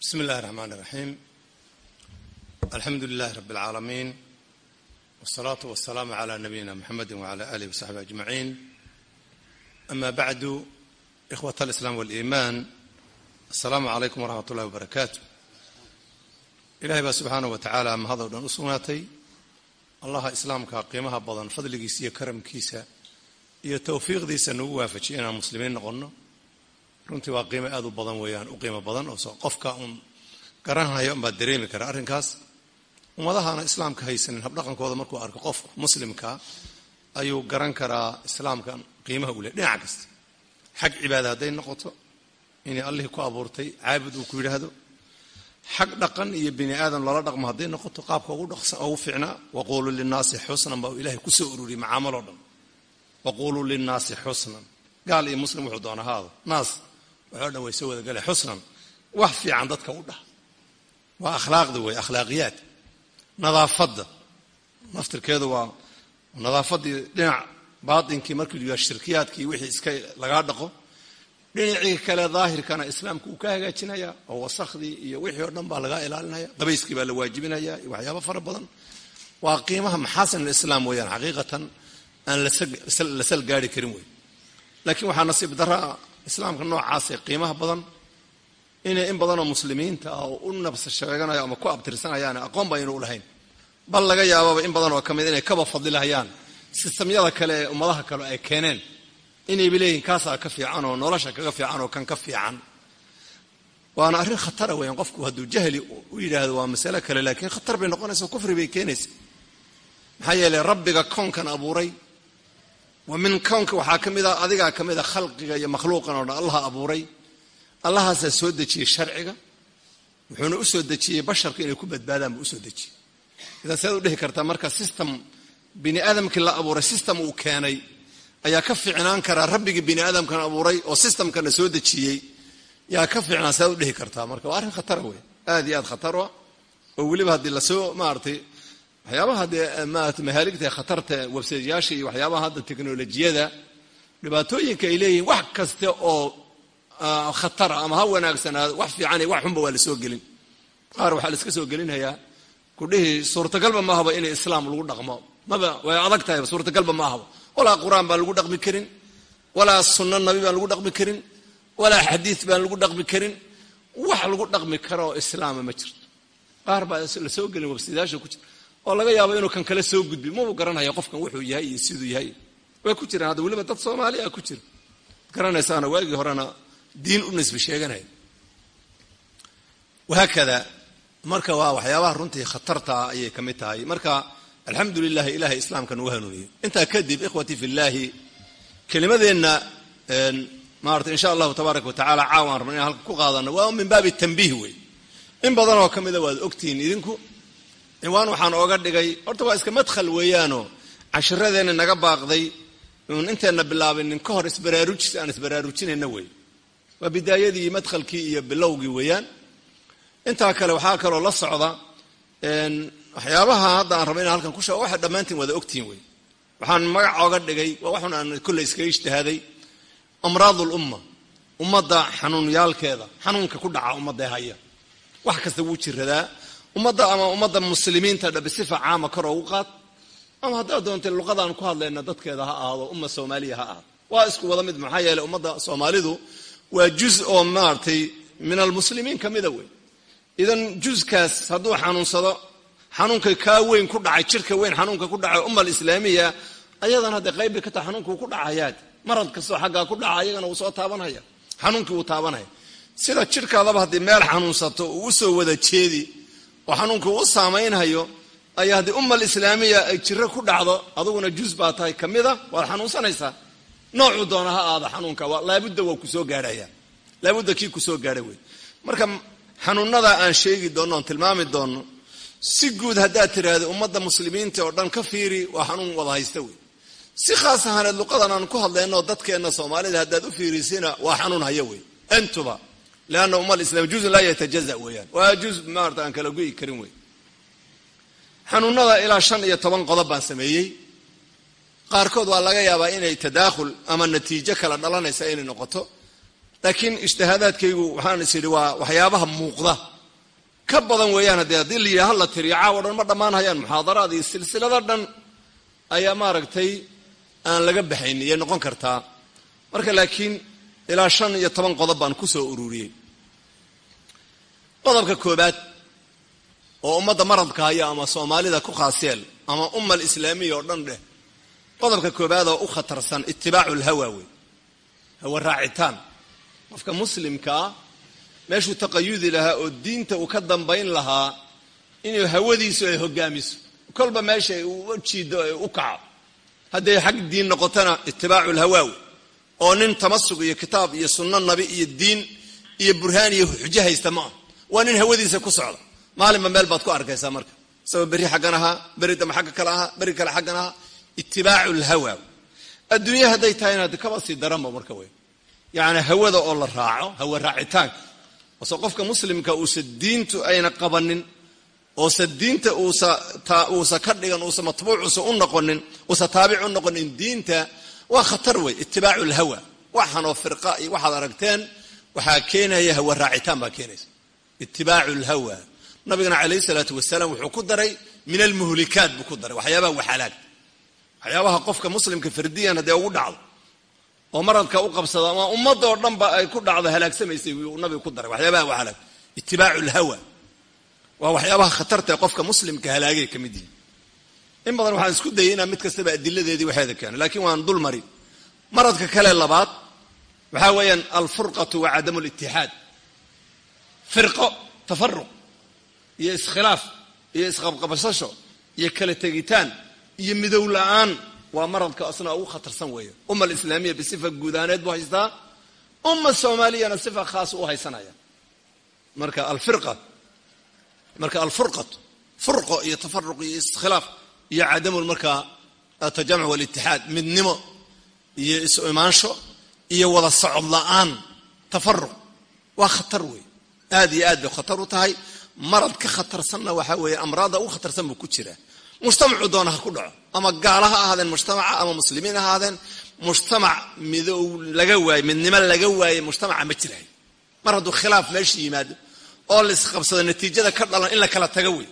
bismi illahi raxmaan iraxiim alxamdu lilahi rabi اlcaalamiin wsalaatu wasalaamu cala nabiyina mxamedi wcala alihi wasaxbi ajmaciin ama bacdu ikhwat alislaam waliimaan assalaamu calaykum waraxmat ullahi wabarakaatu ilahay baa subxaanah wa tacaala mahadoo dhan u sugnaatay. Allaha islaamka qiimaha badan fadligiisa iyo karamkiisa iyo towfiiqdiisa nagu waafajiyay inaan muslimiin noqonno runtii waa qiimo aad u badan weeyaan u qiimo badan oo qofka uun garanhaya unbaa dareemi kara arrinkaas. Ummadahaana islaamka haysanin habdhaqankooda markuu arko qofku muslimka ayuu garan karaa islaamka qiimaha u leh dhinac kasta xag cibaada hadday noqoto inay allihii ku abuurtay caabud uu ku yidhaahdo xag dhaqan iyo bini aadam lala dhaqmo hadday noqoto qaabka ugu fiicnaa waquuluu linnaasi xusnan baa ilahay ku soo ururiyay macaamaloo dhan. Waquuluu linnaasi xusnan. Gaal iyo muslim wuxuu doona haado naas waxoo dhan way soo wada gale xusnan wax fiican dadka u dhah waa akhlaaqda wey akhlaaqiyaad. Nadaafadda. Naftirkeedu waa nadaafaddii dhinac baatinkii markii yaa shirkiyaadkii wixii iska lagaa dhaqo. Dhinacii kale daahirkana islaamka uu ka hagaajinaya oo wasakhdii iyo wixii oo dhan baa lagaa ilaalinaya. Qabayskii baa la waajibinaya iyo waxyaaba fara badan. Waa qiimaha maxaasin alislaam weeyaan xaqiiqatan aan la gaari karin wey laakiin waxaa nasiib daraa islaamka noocaasee qiimaha badan inay in badanoo muslimiinta ah oo u nabsa sheeganayo ama ku abtirsanayaan aqoon ba aynu u bal laga yaababa in badan oo ka mid inay kaba fadilahayaan sistamyada kale ee ummadaha kale ay keeneen inayba leeyihiin kaasaa ka fiican oo nolosha kaga fiican oo kan ka fiican. Waana arrin khatara weyan qofku hadduu jahli u yidhaahdo waa masale kale laakiin khatar bay noqonaysa kufri bay keenaysa maxaa yeeley rabbiga koonkan abuuray wa min kownka waxaa ka mid a adigaa ka mid a khalqiga iyo makhluuqan oo dhan allaha abuuray. Allahaasaa soo dejiyey sharciga wuxuuna u soo dejiyey basharka inay ku badbaadaan buu u soo dejiyey. Idan sead u dhihi kartaa marka system bini aadamkii la abuuray system uu keenay ayaa ka fiicnaan karaa rabbigii bini aadamkan abuuray oo systemkana soo dejiyey. Yaa ka fiicnaan sead u dhihi kartaa marka waa arrin khatara wey aad iyo aad khatara oo weliba haddii la soo maaratay waxyaabaha dee maarata mahaaligta khatarta websaytyaasha iyo waxyaabaha hadda teknolojiyada dhibaatooyinka ay leeyihiin wax kasta oo khatara ama ha wanaagsanaado wax fiican wax xunba waa la soo gelin. Qaar waxaa laiska soo gelinhayaa kudhihii suurtagalba ma inay islaam lagu dhaqmo. Maba way adag tahay suurtagalba ma walaa qur'aan baan lagu dhaqmi karin walaa sunno nabi baan lagu dhaqmi karin walaa xadiid baan lagu dhaqmi karin. Wax lagu dhaqmi karo islaama ma jirto. Qaar baa la soo gelin websaytyaasha ku jira oo laga yaabo inuu kan kale soo gudbi. Mabuu garanaya qofkan wuxuu yahay iyo siduu yahay? Way ku jiraan hadda weliba dad soomaali ah ku jira. Garanaysaana waagii horena diin u nisbi sheeganaya wahaakada marka waa waxyaabaha runtii khatarta ah ayay ka mid tahay. Marka alxamdu lilahi ilahay islaamka nugu hanuuniyey intaa kadib ikhwatii fi llahi kelimadeenna maarata insha allahu tabaaraka wa tacala caawaan rabna inaan halka ku qaadano waa min baabi tanbiih wey in badanoo ka mida waad ogtihiin idinku ciwaan waxaan ooga dhigay horta waa iska madkhal weeyaanoo cashiradeenna naga baaqday uun inteenna bilaabinin ka hor isbaraarujis aan isbaraarujinayna wey. Waa bidaayadii madkhalkii iyo bilowgii weeyaan. Intaa kale waxaa kaloo la socda waxyaabaha hadda aan raba inaan halkan ku sheego waxay dhammaantiin wada ogtihiin wey. Waxaan magac ooga dhigay waa waxun aan kolley iskaga ijtihaaday amraad lumma ummadda xanuunyaalkeeda xanuunka ku dhaca ummaddae haya. Wax kasta wuu jiradaa ummadda ama ummadda muslimiinta dha bisifa caama kor ugu qaad. Ama haddaad doontay luqadaan ku hadlayna dadkeeda ha ahaado umma soomaaliya ha ahaado. Waa isku wada mid maxaa yeeley ummadda soomaalidu waa juz oo maaragtay min almuslimiin ka mida wey idan juzkaas hadduu xanuunsado xanuunka kaa weyn ku dhacay jirka weyn xanuunka ku dhacay umma alislaamiya ayadan hadda qayb bay ka tahay xanuunka uu ku dhacayaad. Marad kastoo xaggaa ku dhaca ayagana wuu soo taabanhaya xanuunkii wuu taabanaya. Sida jirkaadaba haddii meel xanuunsato uu u soo wada jeedi oo xanuunka uu saamaynhayo ayaa haddii umma alislaamiya ay jiro ku dhacdo aduguna juz baa tahay ka mida waad xanuunsanaysaa. Noocuu doona ha aada xanuunka laabudda waa ku soo gaarhaya laabudda kii ku soo gaadha wey marka xanuunada aan sheegi doonno oon tilmaami doonno si guud haddaad tiraahdo ummadda muslimiinta oo dhan ka fiiri waa xanuun wada haysta wey si khaas ahaaneed luqadan aan ku hadlayno dadkeenna soomaalida haddaad u fiirisina waa xanuun haya wey intuba leanna umma alislam juzun laa yatajaza weeyaan waa juz maarata aan kala goyi karin wey xanuunada ilaa shan iyo toban qodob baan sameeyey qaarkood waa laga yaabaa inay tadaakhul ama natiijo kala dhalanaysa inay noqoto laakiin ijtihaadaadkaygu waxaan is idhi waa waxyaabaha muuqda ka badan weeyaan haddee haddii la yidhaha la tiriyo caawo dhan ma dhammaanhayaan muxaadaraad iyo silsilado dhan ayaa maaragtay aan laga baxayn iyay noqon ilaa shan iyo toban qodob baan ku soo ururiyey. Qodobka koobaad oo ummadda maradka haya ama soomaalida ku khaaseel ama umma alislaamiya oo dhan dheh qodobka koobaad oo u khatarsan itibaacu lhawa wey. Hawa raacitaan. Qofka muslimkaa meeshuu taqayudi lahaa oo diinta uu ka dambayn lahaa inuu hawadiisu ay hogaamiso. Kolba meesha uu jiido u kaco. Hadday xag diin noqotona itibaacu lhawaawi oo nin tamasug iyo kitaab iyo sunno nabi iyo diin iyo burhaan iyo xujo haysta ma ah waa nin hawadiisa ku socda. Maalinba meel baad ku arkaysaa marka. Isagoo berri xaggan ahaa berri dama xagga kale ahaa berri kale xaggan ahaa itibaacu lhawa adduunya hadday tahayna kaba sii daranba marka wey yacni hawada oo la raaco hawa raacitaanka ose qofka muslimka uusa diintu ayna qabanin oosa diinta uusa ka dhigan uusa matbuucusa u noqonin uusa taabic u noqonin diinta waa khatar wey itibaacu lhawa. Waxanoo firqa iyo waxaad aragteen waxaa keenaya hawa raacitaan baa keenaysa. Itibaacu lhawa. Nabigana calayhi salaatu wasalaam wuxuu ku daray min almuhlikaat buu ku daray. Waxyaabaha waxalaag waxyaabaha qofka muslimka fardiyan haddee ugu dhacdo oo maradka u qabsado ama ummadoo dhanba ay ku dhacdo halaagsamaysay uu nabigu ku daray. Waxyaabaha waxalaag itibaacu lhawa. Waa waxyaabaha khatarta ee qofka muslimka halaagay ka mid yihiin in badan waxaan isku dayay inaan mid kastaba adiladeedii waxeeda keeno laakiin waan dul maradka kale labaad waxaa weeyaan alfurqatu wa litixaad firqo tafaruq iyo iskhilaaf iyo isqabqabasasho iyo kala tegitaan iyo midow la'aan waa maradka asna ugu khatarsan weeye umma alislaamiya bisifa guudaaneed buu haystaa umma soomaaliyana sifa khaas u haysanaya. Marka alfirqa marka alfurqatu furqo iyo tafaruq iyo iskhilaaf iyo cadamu markaa atajamuc walitixaad midnimo iyo isu imaansho iyo wada socod la'aan tafaruq waa khatar wey aad iyo aad bay khatar u tahay. Marad ka khatarsanna waxaa weeye amraadda ugu khatarsan buu ku jiraa mujtamacu doona ha ku dhaco. Ama gaala ha ahaadeen mujtamaca ama muslimiin ha ahaadeen mujtamac midow laga waaye midnimo laga waaye mujtamaca ma jirahay. Mar hadduu khilaaf meesha yimaado oo la isqabsado natiijada ka dhalan in la kala tago wey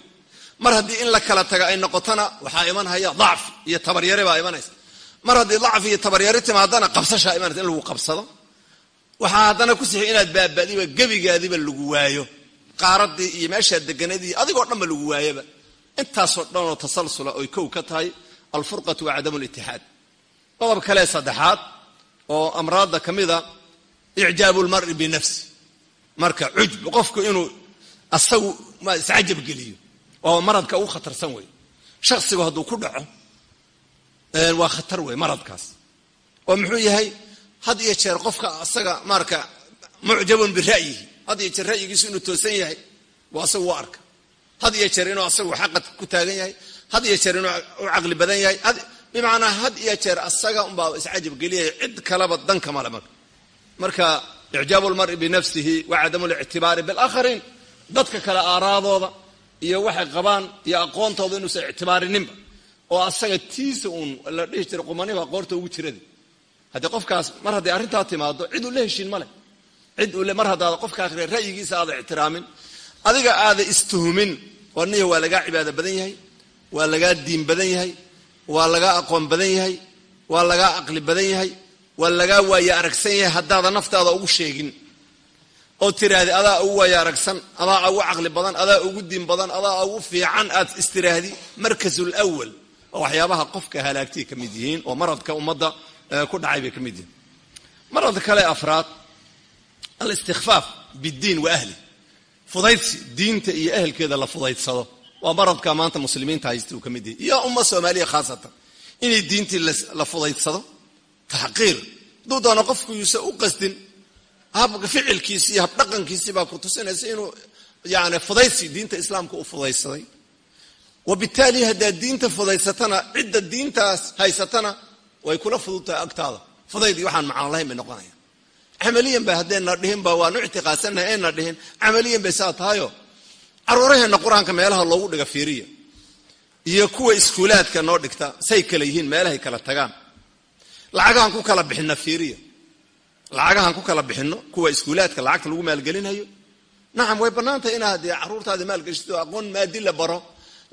mar haddii in la kala taga ay noqotona waxaa imanhaya dacfi iyo tabaryare baa imanaysa. Mar haddii dacfi iyo tabaryare timaadana qabsashaa imanaysa in lagu qabsado. Waxaa haddana ku sixi inaad baabadiba gebigaadiba lagu waayo. Qaaradii iyo meeshaa deganadii adigoo dhanba lagu waayaba. Intaasoo dhanoo tasalsula oy kow ka tahay alfurqatu wa cadamu litixaad qodob kale saddexaad oo amraadda ka mida icjaabu lmari binafsi marka cujb qofku inuu asagu iscajab geliyo waa maradka ugu khatarsan wey shaksigu hadduu ku dhaco waa khatar wey maradkaas. Oo muxuu yahay had iyo jeer qofka asaga marka mucjabun bira'yihi had iyo jeer ra'yigiisu inuu toosan yahay buu asagu u arka. Had iyo jeer inuu asagu xaqa ku taagan yahay had iyo jeer inuu u caqli badan yahay bimacnaa had iyo jeer asaga unbaa iscajab geliyaya cid kaleba danka male marka. Marka icjaabu lmari binafsihi wa cadamu lictibaari bilakhariin dadka kale aaraadooda iyo waxay qabaan iyo aqoontooda inuusan ictibaarininba oo asaga tiisa uun la dhihi jiray qumaniba qoorta ugu jirada haddii qofkaas mar hadday arrintaa timaado cid uu la heshiin male cid uu mar haddaada qofkaa ra'yigiisa aada ixtiraamin adiga aada istuhumin oo niya waa lagaa cibaado badan yahay waa lagaa diin badan yahay waa lagaa aqoon badan yahay waa lagaa aqli badan yahay waa lagaa waaye aragsan yahay haddaada naftaada ugu sheegin oo tiraahdi adaa ugu waaye aragsan adaa ugu caqli badan adaa ugu diin badan adaa ugu fiican aad istiraahdi markasul awal oo waxyaabaha qofka halaagtay ka mid yihiin oo maradka ummadda ku dhacay bay ka mid yihiin. Maradka kale afraad alistikfaaf biddiin wa ahli. Fudaydsi diinta iyo ehelkeeda la fudaydsado. Waa maradka maanta muslimiinta haysta uu ka mid yahay. Iyo umma soomaaliya khaasatan inay diintii la fudaydsado. Taxqiir. Doono qofku yuusa u qasdin ficilkiisi iyo habdhaqankiisii baa ku tusinaysa inuu yani fudaydsi diinta islaamka u fudaydsaday wabitaali haddaad diinta fudaysatana cidda diintaas haysatana way kula fududtahay agtaada. Fudayd iyo waxaan macno lahayn bay noqonaya camaliyan ba haddayna dhihinba waanu ictiqaadsanahay ayna dhihin. Camaliyan bay saa tahayo caruuraheenna qur'aanka meelaha loogu dhiga fiiriya iyo kuwa iskuulaadka noo dhigta say kala yihiin meelahay kala tagaan. Lacagahan ku kala bixina fiiriya lacagahan ku kala bixino kuwa iskuulaadka lacagta lagu maalgelinayo. Nacam way bannaantahay inaad dee carruurtaada maalgeshito aqoon maadi la baro.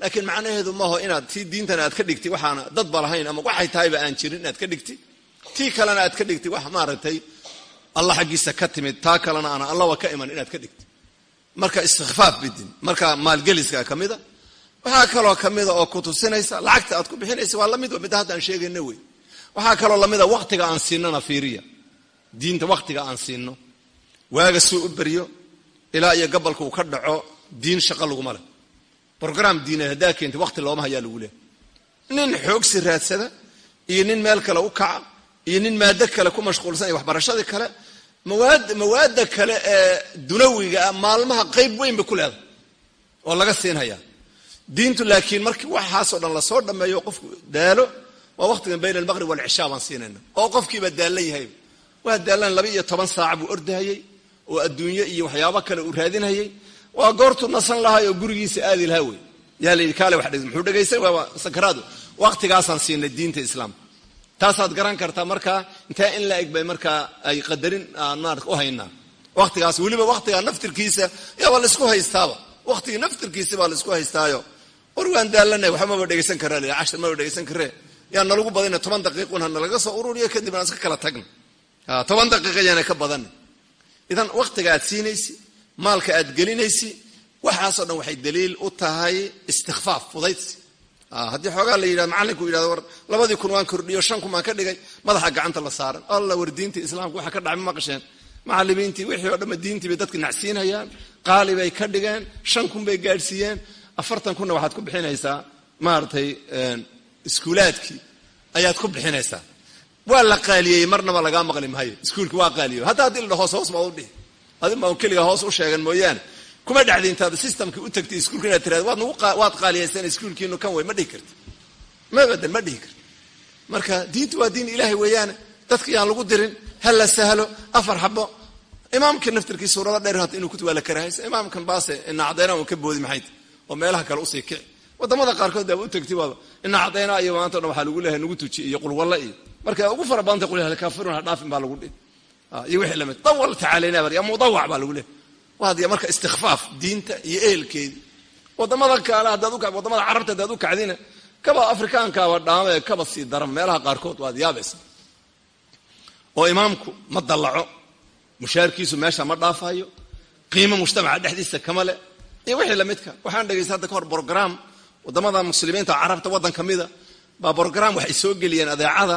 Laakiin macnaheedu maaho inaad tii diintan aad ka dhigti waxaana dadba lahayn ama waxay tahayba aan jirin inaad ka dhigti. Tii kalena aad ka dhigti wax maaragtay allah xaggiisa ka timid taa kalena aana allaba ka iman inaad ka dhigti. Marka istikfaaf bidin marka maalgeliska ka mida waxaa kaloo kamida oo kutusinaysa lacagta aad ku bixinaysa waa la mid midda hadda aan sheegayna wey. Waxaa kaloo lamida waktiga aan siinona fiiriya diinta waktiga aan siino waaga suu u beryo ilaa iyo gabalka uu ka dhaco diin shaqo laguma leh. Brogram diineed haddaa keentay wakti looma hayaa lagu leehay nin xoogsi raadsada iyo nin meel kale u kaca iyo nin maado kale ku mashquulsan iyo waxbarashadii kale mawaad mawaada kale ee dunawiga ah maalmaha qayb weyn bay ku leedahay oo laga siinhayaa diintu laakiin markii waxaasoo dhan la soo dhameeyo qofku daalo waa waqtigan bayna almaqrib walcishaa baan siinayna oo qofkiiba daallan yahay waa daallan laba iyo toban saac buu ordahayey oo adduunye iyo waxyaabo kale uu raadinhayay waa goortuu nasan lahay oo gurigiisa aadi lahaa wey yaa layidhi kaale muxuu dhegaystay? Waa sakaraadu waqtigaasaan siinay diinta islaamka taasaad garan kartaa markaa intaa in la eg bay markaa ay qadarin maarata u haynaa. Waqtigaas weliba waqtigaa naftirkiisa yaaba la isku haystaaba. Waqtiga naftirkiisa baa la isku haystaayo. War waan daalanay waxba maba dhegaysan karaa la cashar maba dhegaysan karee. Yaa nalagu badana toban daqiiqun nalaga soo ururiyo kadib aan iska kala tagna toban daqiiqa ka badana idan waqtiga aad siinaysi maalka aad gelinaysi waxaasoo dhan waxay daliil u tahay istikfaaf fudaydsi. Haddii xoogaa la yidhahdo macallinku yidhahdo war labadii kun waan kordhiyo shan kun baan ka dhigay madaxa gacanta la saaran alla war diinta islaamka waxa ka dhacay ma maqasheen. Macallimiintii wixii oo dhamma diintii bay dadka nacsiinayaan qaali bay ka dhigeen shan kun bay gaadhsiiyeen. Afartan kunna waxaad ku bixinaysaa maaragtay iskuulaadkii ayaad ku bixinaysaa waa la qaaliyey marnaba lagaa maqli maayo. Iskuulki waa qaaliyo hadda haddii la dhaho hoos hoos baad u dhihi. Adin baa keliga hoos u sheegan mooyaane. Kuma dhacdi intaad systemki u tagtay iskuulka inaad tirahdo waad qaaliyaysana iskuulkiinu kan wey ma dhihi karti ma badan ma dhihi karti marka diintu waa diin ilaahay weeyaane. Dadka yaan lagu dirin ha la sahlo afar xabo imaamka naftirkii suurada dheer hata inuu kuti waa la karahaysa imaamkan baase ina cadayna uu ka boodi maxayt oo meelaha kale u sii kici waddamada qaarkood baaba u tagti waaba ina cadayna iyo maanta dhan waxaa lagu leeyahay nagu tuji iyo qulwalla iyo. Marka ugu fara badanta qul halkaafiruun ha dhaafin baa lagu dhihi. Iyo wixii la mid dawal tacaalayna bar ya mudawac baa lagu leeyahay. Waadiya marka istikfaaf diinta iyo ehelkeedii waddamada kale hadaad u waddamada carabta hadaad u kacdina kaba afrikaankaaba dhaame kaba sii daran. Meelaha qaarkood waad yaabaysa. Oo imaamku ma dallaco mushaarkiisu meesha ma dhaafayo qiimo mujtamaca dhexdiisa kama le iyo wixii lamidka waxaan dhegaysta hadda ka hor brogram waddamada muslimiinta carabta waddan ka mida baa brogram waxay soo geliyeen adeecada.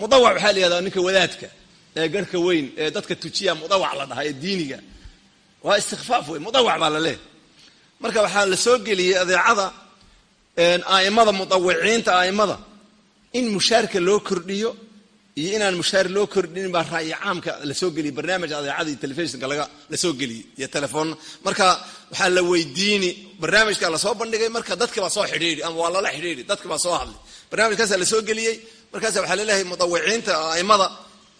Mudawac waxaa la yihahdaa ninka wadaadka ee garhka weyn ee dadka tujiya mudawac la dhahaa ee diiniga. Waa istikfaaf wey mudawac baa la leehay marka waxaa la soo geliyey adeecada aimada mudawiciinta aimada in mushaarka loo kordhiyo iyo inaan mushaar loo kordhinin baa ra'yi caamka la soo geliyey barnaamij adeecada iyo telefishinka laga la soo geliyey iyo telefoon. Marka waxaa la weydiini barnaamijka la soo bandhigay marka dadki baa soo xidhiidhi ama waa lala xidhiidhi dadki baa soo hadlay barnaamijkaasa la soo geliyey markaasa waxaa la leeyahay mudawiciinta aimada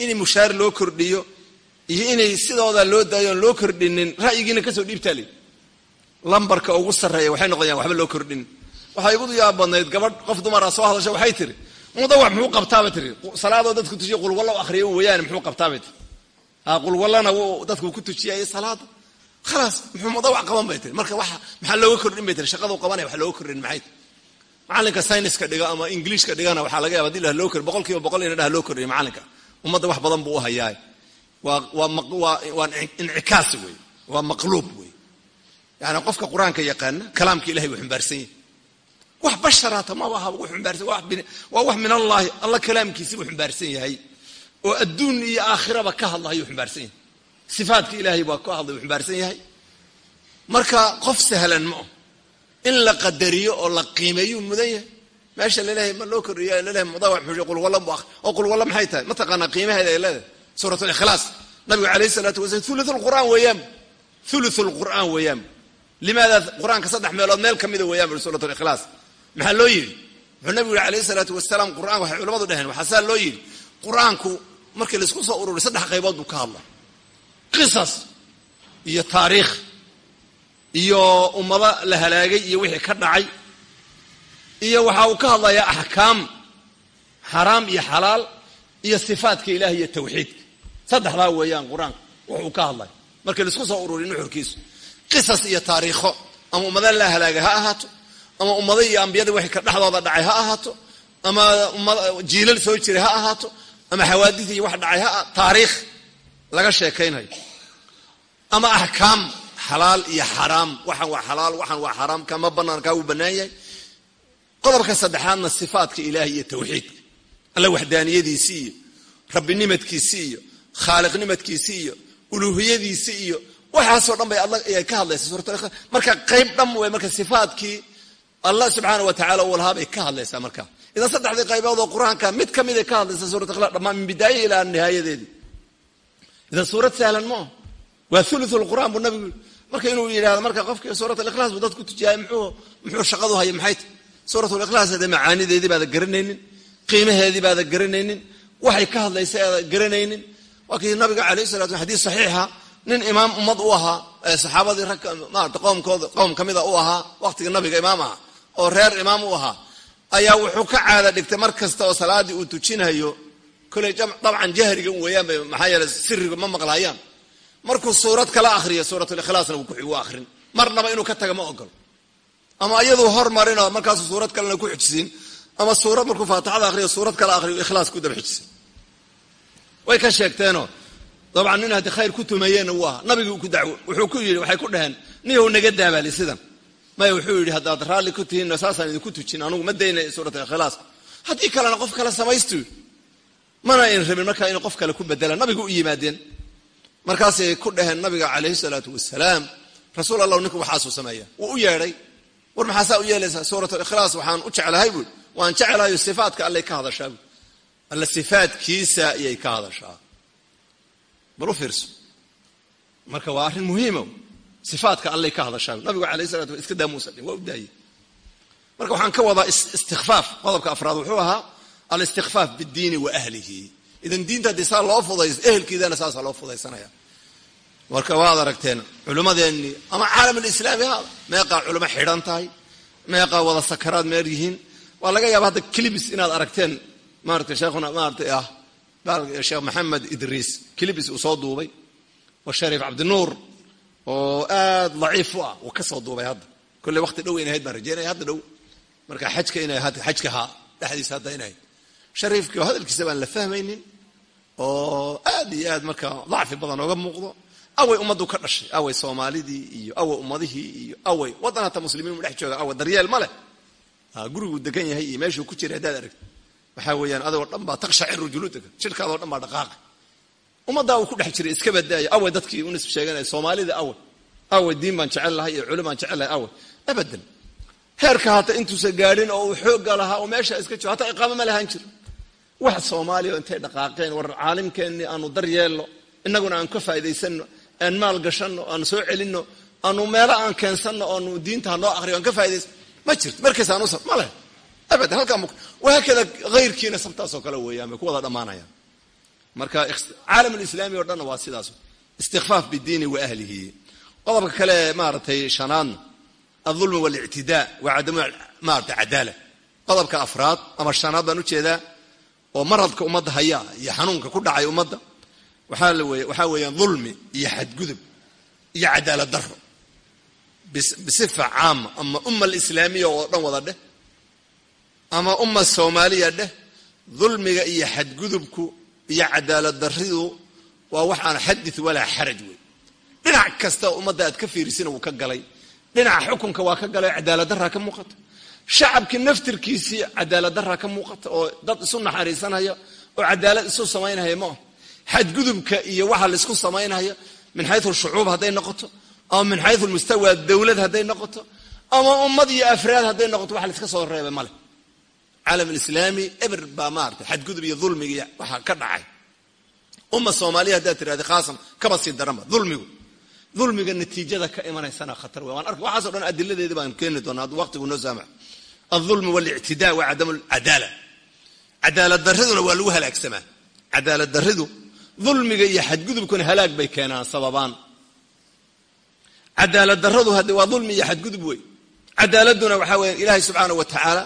in mushaar loo kordhiyo iyo inay sidooda loo daayo loo kordhinin ra'yigiina ka soo dhiibtaali lambarka ugu sarreeya waxay noqdayaan waxba loo kordhinin waxaa igu yaab badnayd gabadh qof dumara soo hadasha waxay tiri mudawac muxuu qabtaabay? tiri. Salaadoo dadku tujiya qulwallo u akhriya weeyaane muxuu qabtaabay? tiri. Qulwallana dadku ku tujiyay salaada khalaas muxuu mudawac qaban bay tiri marka maxaa looga kordhin bay tiri shaqadu qabanaya wax looga kordhin maxay macalinka sayniska dhiga ama ingiliishka dhigana waxaa laga yaba haddii la loo kordhi boqol boqol ina dhaha loo kordhiya macalinka ummadda wax badan buu u hayaay waa incikaas wey waa maqluub wey yani qofka qur'aanka yaqaana kalaamka ilahay wuu xumbaarsan yahay wax basharata maba aha waa wax min allahi alla kalaamkiisi buu xumbaarsan yahay oo adduun iyo aakhiraba ka hadlayuu xumbaarsan yahay sifaadka ilaahay baa ka hadlay uu xumbaarsan yahay. Marka qof sahlan ma in la qadariyo oo la qiimeeyuu mudan yahay. Meesha la leeyahay ma loo kordhiyo la leeyahay mudawac muxuu qulwalla bu oo qulwalla maxay tahay? Ma taqaanaa qiimaheeda ay leedahay? Suurat likhlaas nabigu alayh salaatu wasalaam thuluth lqur'aan weeyaan thuluth lqur'aan weeyaan limaada qur'aanka saddex meelood meel kamida weeyaan bui suurat likhlaas maxaa loo yidhi? Wuxuu nabigu yihi alayh salaatu wasalaam qur'aan waxay culamadu dhaheen waxaa saa loo yidhi. Qur'aanku markii la isku soo ururay saddex qaybood buu ka hadla qisas iyo taariikh iyo ummado la halaagay iyo wixii ka dhacay iyo waxa uu ka hadlayaa axkaam xaraam iyo xalaal iyo sifaatka ilahi iyo tawxiidka. Saddexdaa weeyaan qur'aanka wuxuu ka hadlay. Markii la isku soo ururiy nuxurkiisu qisas iyo taariikho ama ummada la halaagay ha ahaato ama ummada iyo ambiyadii wixii ka dhexdooda dhacay ha ahaato ama jiilal soo jiray ha ahaato ama xawaadis iyo wax dhacay ha taariikh laga sheekaynayo ama axkaam xalaal iyo xaraam. Waxaan waa xalaal waxaan waa xaraam. Kama banaan kaa wuu bannaan yahay. Qodobka saddexaadna sifaatka ilaahi iyo tawxiidka alla waxdaaniyadiisi iyo rabbinimadkiisi iyo khaaliqnimadkiisi iyo uluuhiyadiisi iyo waxaasoo dhan bay ayay ka hadlaysa suurat marka qayb dhan way marka sifaatkii allah subxaana wa tacala u lahaa ka hadlaysaa marka. Idan saddexdii qaybood oo qur'aanka mid ka miday ka hadlaysa suurat dhammaan min bidaaya ilaa nihaayadeedii idan suurad sahlan ma aha waa ulu lqur'aan buu nabigu marka inuu yidhahdo marka qofkii suurat alikhlaas buu dadku tujiyaay muxuu muxuu shaqadu haya maxay tahy suurat likhlaas hadee macaanideedii baada garanaynin qiimaheedii baada garanaynin waxay ka hadlaysa aada garanaynin. Waa kii nabiga alayh salatu xadiis saxiixa nin imaam ummad u ahaa saxaabadii rag maarata qowmkooda qowm ka mida u ahaa waqtiga nabiga imaam aha oo reer imaam u ahaa ayaa wuxuu ka caada dhigtay mar kasta oo salaadii uu tujinayo koley dabcan jahriga un weeyaan bay maxaa yeele siriga ma maqlaayaan. Markuu suurad kala ahriyo suuratulikhlaasna wuu akrin marnaba inuu ka taga ma ogolo ama iyaduu hormarinoo markaasuu suurad kalena ku xujisiin ama suurad markuu faatixada ahriyo suurad kala ahriyo ikhlaas ku daba xujisiin way ka sheegteenoo dabcan nin haddii khayr ku tumeeyeenna wuu ahaa nabigii ku dawo wuxuu ku yidhi waxay ku dhaheen niyow naga daabaali sidan. Maya wuxuu yidhi haddaad raalli ku tihiinna saasaan idinku tujin anugu ma daynay suuratulikhlaas haddii kalena qof kale samaystu mana ayn rabin markaa inay qof kale ku bedelaan nabiga u yimaadeen. Markaasay ku dhaheen nabiga calayhi salaatu wasalaam rasuul allah ninku waxaasuu sameeya. Wuu u yeedhay. War maxaasaa u yeelaysaa? Suurat likhlaas waxaan u jeclahay buui waan jeclahayo sifaatka allay ka hadashaa bui alla sifaadkiisa ayay ka hadashaa. Bal u fiirso. Marka waa arrin muhiima sifaatka allay ka hadashaa nabigu alayh salatu iska daa waa u daayey. Marka waxaan ka wadaa istikfaaf qodobka afraad wuxuu ahaa alistikfaaf biddiini wa ahlihi idan diinta haddii saa loo fudays ehelkiidana saasa loo fudaysanaya marka waad aragteen culimmadeennii ama caalam alislaami haada meeqaa culimo xidhan tahay meeqaa wada sakaraad meer yihiin waa laga yaaba hadda clibis inaad aragteen maarata sheekhuna maaratay ah sheekh maxamed idriis clibis uu soo duubay wa shariif cabdinuur oo aad daciif u ah uu ka soo duubay hadda kolley waqti dhow in ahayd baan rajeynaya hadda dhow marka xajka inay xajka haa dhexdiisa hadda inahayd shariifkii oo hadalkiisa baan la fahmaynin oo aad iyo aad marka dacfi badan ooga muuqdo. Away ummaddu ka dhashay away soomaalidii iyo away ummadihii iyo away waddan hata muslimiin mu dhex jooga away daryeel ma leh. Guriguu degan yahay iyo meeshuu ku jiray haddaad aragti waxaa weeyaan adagoo dhan baa takshaciru juluudaka shirkaadoo dhan baa dhaqaaqi ummaddaa uu ku dhex jiray iska badaaya away dadkii u sheeganaya soomaalida away. Away diin baan jecel lahay iyo culi baan jecel abadan heerka hata intuusa gaadhin oo uu xoogga lahaa oo meesha iska jiro hataa iqaamo ma lahaan jiro wax soomaaliya oo intay dhaqaaqeen war caalimkeennii aanu daryeelno innaguna aan ka faa'idaysano aan maal gashanno aanu soo celinno aanu meelo aan keensanno oanu diinta hanoo aqriyo aan ka faa'idaysan ma jirto markays aan usab ma leh. Abadan halkaa wahaakada hayrkiina sabtaasoo kale weeyaan bay dhammaanayaan marka caalam alislaami o dhanna waa sidaas. Istikfaaf bidiini wa ahlihi. Qodobka kale maaragtay shanaadna alulmi walictidaa waa cadamu maarata cadaala qodobka afraad ama shanaad baan u jeedaa oo maradka ummadda hayaa iyo xanuunka ku dhacay ummadda waxaa weeyaan dulmi iyo xadgudub iyo cadaalad daro bisifa caama ama umma alislaamiya oo dhan wada dheh ama umma soomaaliya dheh dulmiga iyo xadgudubku iyo cadaalad daridu waa wax aan xadith walaa xaraj wey dhinac kasta ummadda aad ka fiirisina wuu ka galay dhinaca xukunka waa ka galay cadaalad daraa ka muuqata shacabkii naftirkiisii cadaalad daraa ka muuqata oo dad isu naxariisanaya oo cadaalad isu samaynaya ma ah xadgudubka iyo waxa laysku samaynaya min xayu shucuub hadday noqoto ama min xayu mustawa dowlad hadday noqoto ama ummad iyo afraad hadday noqoto wax layska soo reebay male caalam alislaami eber baa maarata xadgudub iyo dulmiga waxaa ka dhacay. Umma soomaaliya haddaad tirahda khaasam kaba sii daranba dulmigu. Dulmiga natiijada ka imanaysana khatar wey waan arka waxaaso dhan adiladeedi baan keeni doonaa waqtigu noo saamaxo alulmi walictidaa wa cadamu alcadaala cadaalad dariduna waa lagu halaagsamaa cadaalad daridu dulmiga iyo xadgudubkuna halaag bay keenaan sababaan cadaalad daradu hadde waa dulmi iyo xadgudub wey cadaaladuna waxaa weya ilaahay subxaana wa tacaala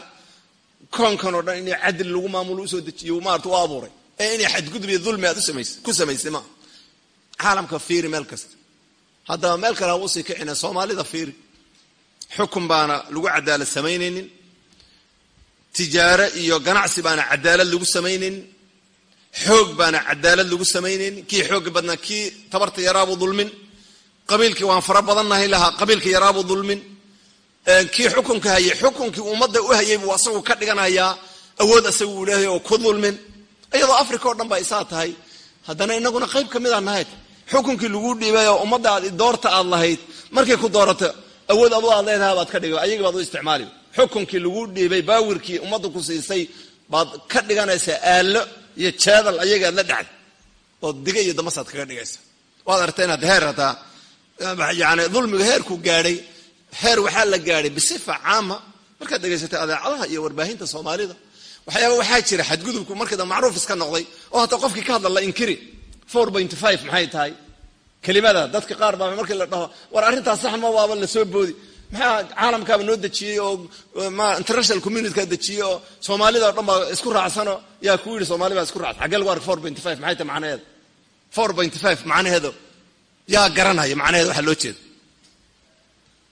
koonkan oo dhan inay cadli lagu maamulo u soo dejiyo maarata u abuuray ee inay xadgudub iyo dulmi aad ku samaysay maa caalamka fiiri meel kasta haddaba meel kale ha u sii kicina soomaalida fiiri xukun baana tijaaro iyo ganacsi baana cadaalad lagu samaynaynin xoog baana cadaalad lagu samaynaynin kii xooga badnaa kii tabarta yaraabu dulmin qabiilkii waan fara badannahay lahaa qabiilka yaraabu dulmin kii xukunka hayay xukunkii ummadda u hayay buu asagu ka dhiganayaa awood asagu uu leeyahay oo ku dulmin. Iyadoo africa oo dhan ba isaa tahay haddana inaguna qayb ka mid a nahayd. Xukunkii lagu dhiibay oo ummadda aad doorta aad lahayd markay ku doorato awood adu aad leedahay baad ka dhig ayagii baad u isticmaali xukunkii lagu dhiibay baawirkii ummadda ku siisay baad ka dhiganaysaa aallo iyo jeedal ayagaad la dhacday. Oo diga iyo damasaad kaga dhigaysa. Waad aragta inaad heer hataa yani dulmiga heerku gaadhay. Heer waxaa la gaadhay bisifa caama. Markaad dhegaysatay adeecadaha iyo warbaahinta soomaalida. Waxyaaba waxaa jira xadgudubku markada macruuf iska noqday oo hataa qofkii ka hadla la inkiri. Maxay tahay? Kelimada dadka qaar baa markii la dhaho war arrintaas sax ma waaba la soo boodi maxaa caalamkaaba noo dejiyey oo international communityka dejiyey oo soomaalida o dhan baa isku raacsano? Yaa ku yidhi soomali baa isku raacsan xaggee lagu arka four point five maxay tahay macnaheeda four point five macnaheedu? Yaa garanaya macnaheeda waxaa loo jeeda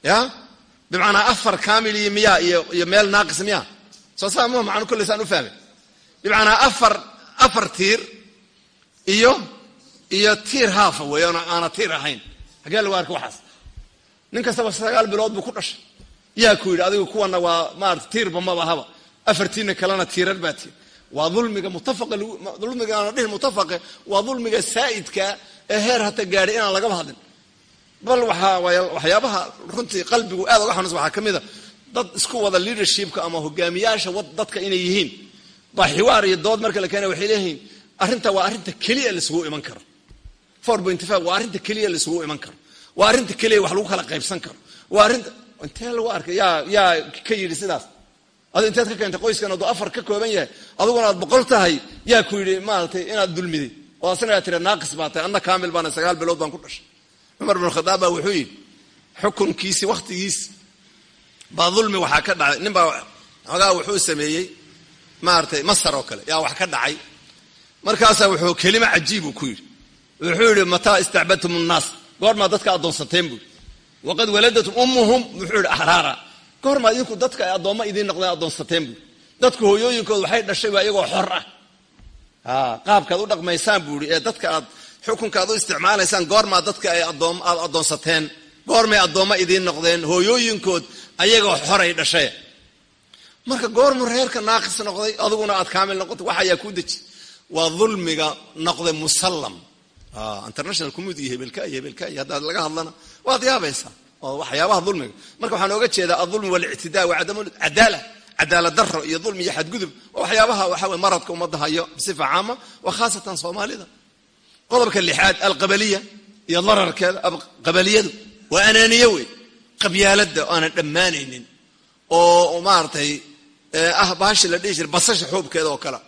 ya? Bimacnaa afar kamil iyo miyaa iyo meel naaqis miya soo saa ma macno kolley saan u fahmay bimacnaa afar afar tiir iyo iyo tiir haafa wey oon aana tiir ahayn. Xaggee lagu arka waxaas nin kastaba sagaal bilood buu ku dhashay. Yaa ku yidhi adigu kuwana waa maarata tiirba maba haba. Afartiina kalena tiirar baa tiir. Waa dulmiga mutafaqa dulmiga aana dhihin mutafaqe waa dulmiga saa'idka ee heer hata gaadhay inaan lagaba hadlin. Bal waxaa waxyaabaha runtii qalbigu aad uga xanuunsan waxaa ka mid a dad isku wada leadershipka ama hogaamiyaasha dadka inay yihiin. Baa xiwaar iyo dood marka la keena waxay leeyihiin arrinta waa arrinta keliya laisugu iman karo. Four point five waa arrinta keliya laisugu iman karo waa arrinta keliya wax lagu kala qaybsan karo. Waa arrinta intee lagu arkay? Yaa yaa ka yidhi sidaas. Adu inteed ka keentay qoyskan aduu afar ka kooban yahay adiguna aad boqol tahay yaa ku yidhi maaragtay inaad dulmiday oo asna aa tira naaqis baa tahay anna kaamil baana sagaal bilood baan ku dhashay. Cumar bin khadaab baa wuxuu yidhi xukunkiisi wakhtigiisi baa dulmi waxaa ka dhacay nin baa xoogaa wuxuu sameeyey maaratay masar oo kale. Yaa wax ka dhacay. Markaasaa wuxuu kelimo cajiibuu ku yidhi. Wuxuu yidhi mataa istacbadtum nnaas goormaa dadka addoonsateen buui waqad waladatum ummuhum wuxuu yidhi axraara goormaa idinku dadka ay addoommo idiin noqdeen addoonsateen buui dadku hooyooyinkooda waxay dhashay waa iyagoo xor ah. Qaabkaad u dhaqmaysaan buu yidhi. Ee dadka aad xukunka aad u isticmaalaysaan goormaa dadka ay aad addoonsateen goormay addoommo idiin noqdeen. Hooyooyinkood ayagoo xoray dhashay. Marka goormu reerka naaqis noqday adiguna aad kaamil noqotay wax ayaa kuu deji. Waa dulmiga noqday musallam international community iyo hebelka iyo hebelka iyo haddaad laga hadlana. Waad yaabaysaa oo waxyaabaha dulmiga. Marka waxaan ooga jeedaa aldulmi walictidaa wa cadam cadaala cadaalad daro iyo dulmi iyo xadgudub. Oo waxyaabaha waxa wey maradka ummadda hayo bisifa caama wa khaasatan soomaalida. Qodobka lixaad alqabaliya iyo dararkeeda qabaliyadu waa anaaniye wey qabyaalada aanan dhammaanaynin. Oo maaratay ah baashi la dhihi jiray basasha xoobkeeda oo kale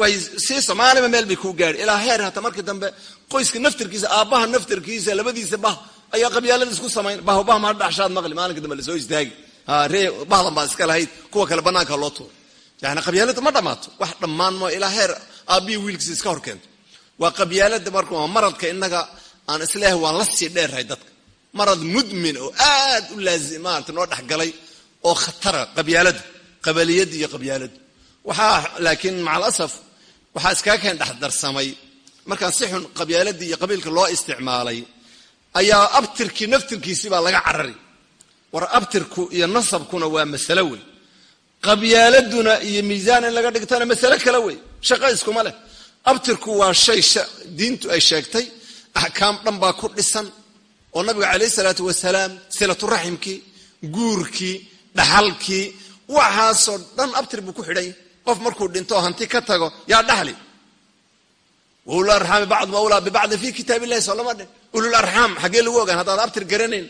way sii soomaalima meel bay kuu gaadhi ilaa heer hata markii dambe qoyska naftirkiisa aabbaha naftirkiisa labadiisa bah ayaa qabyaalada isku samayn bahbah maa dhaxshaad maqli maalinka dambe la soo istaagi. Bahdan baa iska lahayd kuwa kale banaanka loo tuuro. Yani qabyaalada ma dhammaato. Wax dhammaan mo ilaa heer aabbihi wiilkiisa iska hor keento. Waa qabyaalada marka maradka inaga aan isleehay waan la sii dheerhay dadka. Marad mudmin oo aad u laazim maarata noo dhexgalay oo khatara qabyaalada qabaliyada iyo qabyaaladu waxaa laakiin maca alasaf waxaa iskaa keen dhexdarsamay markaan si xun qabyaaladii iyo qabiilka loo isticmaalay ayaa abtirkii naftirkiisii baa laga carari. War abtirku iyo nasabkuna waa masalo wey qabyaaladuna iyo miisaan in laga dhigtana masalo kale wey shaqo iskuma leh. Abtirku waa shay diintu ay sheegtay axkaam dhan baa ku dhisan oo nabiga calayh salaatu wasalaam silaturaximkii guurkii dhaxalkii waxaasoo dhan abtir buu ku xidhanya qof markuu dhinto hanti ka tago yaa dhaxli waulul arxaami bacdum awlaa bibacdin fi illahi soo lama arxaam xaggee lagu ogaan haddaad abtir garanayn.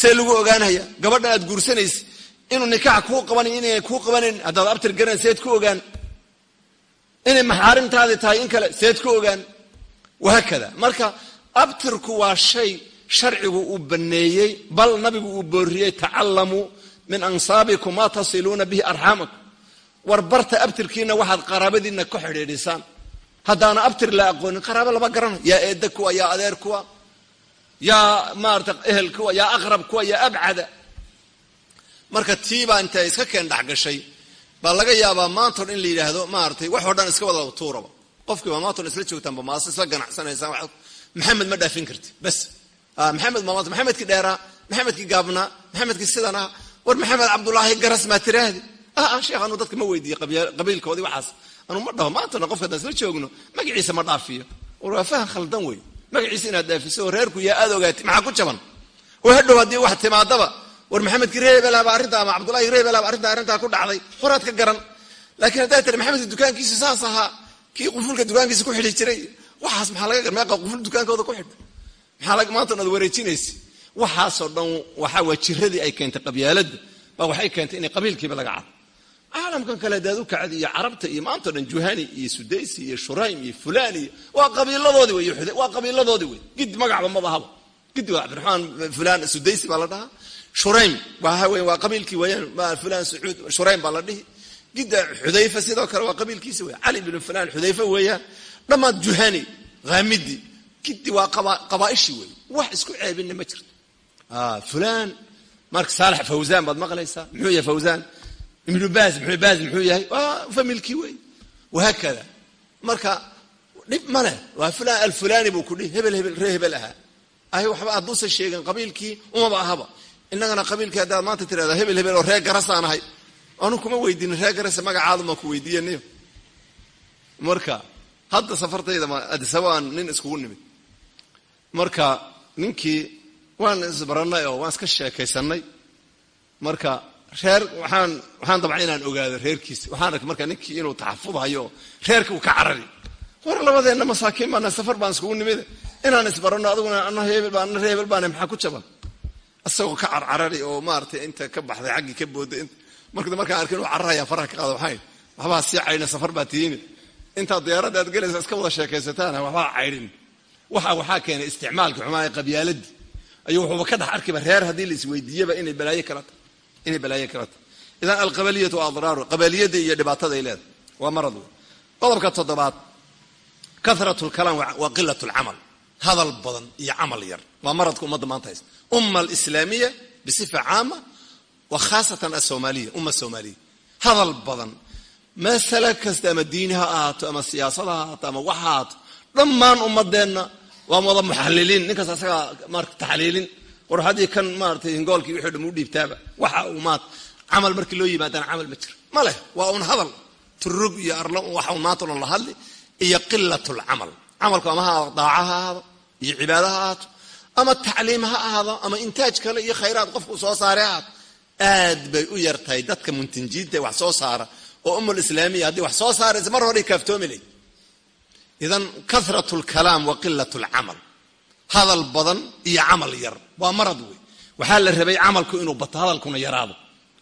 See lagu ogaanaya gabadha aad guursanaysa inuu nikaax kuu qabanayo inay kuu qabanayn haddaad abtir garanayn seed ku ogaan. Inay maxaarimtaadi tahay in kale seed ku ogaan. Wahaakada marka abtirku waa shay sharcigu uu baneeyey bal nabigu uu booriyey tacalamuu min ansaabikum maa tasiluuna bihi arxaamakum war barta abtirkiina waxaad qaraabadiina ka xidhiidhisaan. Haddaana abtir la aqoonin qaraabo lama garanayo. Yaa eeda kuwa yaa adeer kuwa yaa maarata ehel kuwa yaa aqrab kuwa yaa abcada. Marka tiibaa intay iska keen dhexgashay baa laga yaabaa maanton in la yidhaahdo maaratay waxoo dhan iska wada tuuraba. Qofkiiba maanton isla joogtaanba maas isla ganacsanaysaan maxamed ma dhaafin karti bas. Maxamed ma maxamedkii dheeraa maxamedkii gaabnaa maxamedkii sidan ah war maxamed cabdulaahi garas maa tiraahdi? ah sheekh anu dadka ma weydiiye qabiilkoodii waxaas. Anu ma dhaho maantana qofka haddaan isla joogno magaciisa ma dhaafiyo. War waa fahan khaldan wey magaciisa inaad dhaafiso oo reerku yaa aad ogaati maxaa ku jaban? Oo hadhow haddii wax timaadaba. War maxamedkii reebelaaba arrinta ama cabdullahi reebelaaba arrinta arrintaa ku dhacday horaad garan. Laakiin haddaa tiri maxamedka dukaankiisu saas ahaa kii qufulka dukaankiisa ku xidhi jiray. Waxaas maxaa laga meeqa quful dukaankooda ku xidha maxaa maantan aad wareejinaysa waxaasoo dhan waxaa waa jiradii ay keentay qabyaaladda baa waxay keentay inay qabiilkiiba laga cado caalamkan kale hadaad u kacad iyo carabta iyo maantao dhan juhani iyo sudaysi iyo shuraym iyo fulan iyo waa qabiiladoodi wey waa qabiiladoodi wey gid magacba mabahaba gidi waa cabdiraxmaan fulan sudaysi baa la dhahaa. Shuraym waa qabiilkii weyaan fulan sacuud shuraym baa la dhihi. Gidda xudayfa sidoo kale waa qabiilkiisi wey cali bin fulan xudayfa weeyaan. Dhammaad juhani hamidi gidi waa qabaaishii wey wax isku ceebinna ma jirto. Fulan marka saalax fawzan baad maqlaysaa? Muxuu yahay fawzan ibnu baaz ibnu baaz muxuu yahay waa familkii wey wahaakada. Marka dhib ma leh. Waa fulan alfulani buu ku dhihi hebel hebel ree hebel ahaa. Ay waxba hadduusan sheegin qabiilkii umaba ahaba. Innagana qabiilkii haddaad maanta tirahda hebel hebel oo reer garasaan ahay. Anu kuma weydiinin reer garasa magacaadu maa ku weydiiyaniyo marka hadda safartayda adisabaan nin iskugu nimid. Marka ninkii waan isbarannay oo waan iska sheekaysanay marka reer waxaan waxaan dabca inaan ogaado reerkiisa. Waxaan arkay marka ninkii inuu taxafudhayo reerka uu ka carari. War labadeenna masaakiin baana safar baan iskugu nimid. Inaan isbaranno adiguna ana hebel baan ana ree hebel baana maxaa ku jaban? Isagoo ka carcarari oo maaratay inta ka baxday xaggii ka booday marka markaan arkin inuu cararaya faraha ka qaada waxay waxbaa sii caydhin safar baa tihiin intaad diyaaradda aad gelaysa iska wada sheekaysataan waxbaa caydhin waxa waxaa keenay isticmaalka xumaa ee qabyaaladii ayuu wuxuuba ka dhex arkiba reer haddii la isweydiiyaba inay balaayo kala tahay inay balaayo kala tahay idan alqabaliyatu adraaru qabaliyada iyo dhibaatada ay leedahay waa marad wey qodobka toddobaad karat lkalaam wa qilat lcamal hadal badan iyo camal yar. Waa maradka ummadda maanta haysta. Umma alislaamiya bisifa caama wa khaasatan asoomaaliya umma soomaaliya hadal badan. Masale kasta ama diini ha ahaato ama siyaasad ha ahaato ama wax ha ahaato dhammaan ummadeenna waa wada muxaliliin ninkaas asagaa marka taxliilin war haddii kan maaratay hingoolkii wixii dham u dhiibtaaba waxa uu maat camal markii loo yimaadana camal ma jiro. Ma leh waa un hadal. Turug iyo arlo waxa un maanta la hadli. Iyo qilat lcamal camalku ama ha daaca ha ahaado iyo cibaado ha ahaato ama tacliim ha ahaado ama intaaj kale iyo khayraad qofku soo saaray ha ahaato aad bay u yartahay dadka muntinjiinta wax soo saara oo umul islaamiya haddii wax soo saaraysa mar horay kaaftoomi lay idan karat lkalaam wa qilat lcamal hadal badan iyo camal yar. Waa marad wey waxaa la rabay camalku inuu bato hadalkuna yaraado.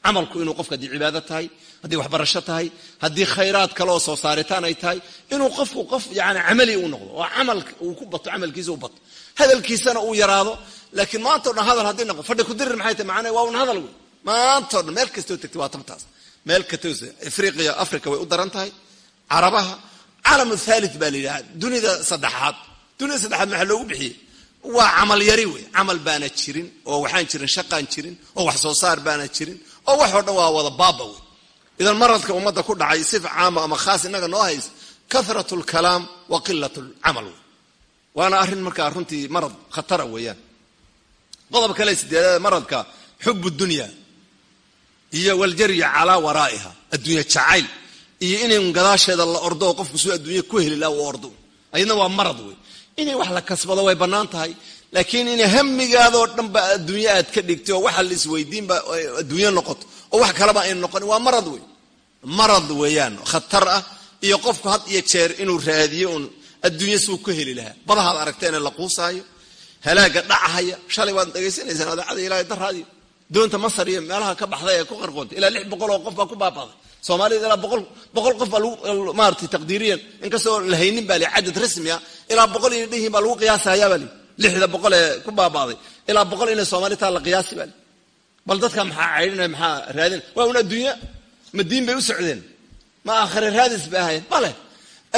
Camalku inuu qofka haddii cibaado tahay haddii waxbarasho tahay haddii khayraad kale oo soo saaritaan ay tahay inuu qofku qof yani camali u noqdo oo camal uu ku bato camalkiisa u bato. Hadalkiisana uu yaraado laakiin maantao dhan hadal haddii noqdo fadhi kudirir maxay tahay? Macnaa waa un hadal wey maantao dhan meel kastoo tagtay waa tabtaas meel kastoo afriqiya africa way u daran tahay carabaha caalam thalith baa la yidhaha dunida saddexaad. Dunida saddexaad maxaa loogu bixiyey waa camal yari wey camal baana jirin oo waxaan jirin shaqaan jirin oo wax soo saar baana jirin oo waxoo dhan waa wada baaba wey idan maradka ummadda ku dhacay sifa caama ama khaas innaga noo haysa karat lkalaam wa qilat lcamal wey waana arrin markaa runtii marad khatara weeyaan. Qodob kale sideedaad maradka xub dunya iyo waljarya calaa waraa'iha adduunya jacayl iyo inay gadaasheeda la ordo oo qofku suu adduunya ku heli laha u ordo. Ayadna waa marad wey inay wax la kasbado way bannaan tahay. Laakiin inay hamigaadoo dhanba adduunye aad ka dhigtay oo waxa la isweydiinba adduunye noqoto oo wax kaleba ayna noqonin waa marad wey marad weeyaan khatar ah iyo qofku had iyo jeer inuu raadiyo un adduunye suu ku heli lahaa. Badahaad aragteene la quusaayo halaaga dhacahaya shalay waad dhegaysanaysaan adaacada ilaahay daraadiyo doonta masar iyo meelaha ka baxday ee ku qarqoontay ilaa lix boqol oo qof baa ku baabaaday soomaalida ilaa boqol qof baa lagu maaratay taqdiiriyan inkastoo la baa li cadad rasmi ah ilaa boqol inay dhan yihiin baa lagu qiyaasahayaa baa li ku baabaaday. Ilaa boqol inay soomaali la qiyaasi baa bal dadka maxaa caydhinaya maxaa raadin? Waa un adduunya ma diin bay u socdeen. Ma aakhire raadis bay ahayen ma leh.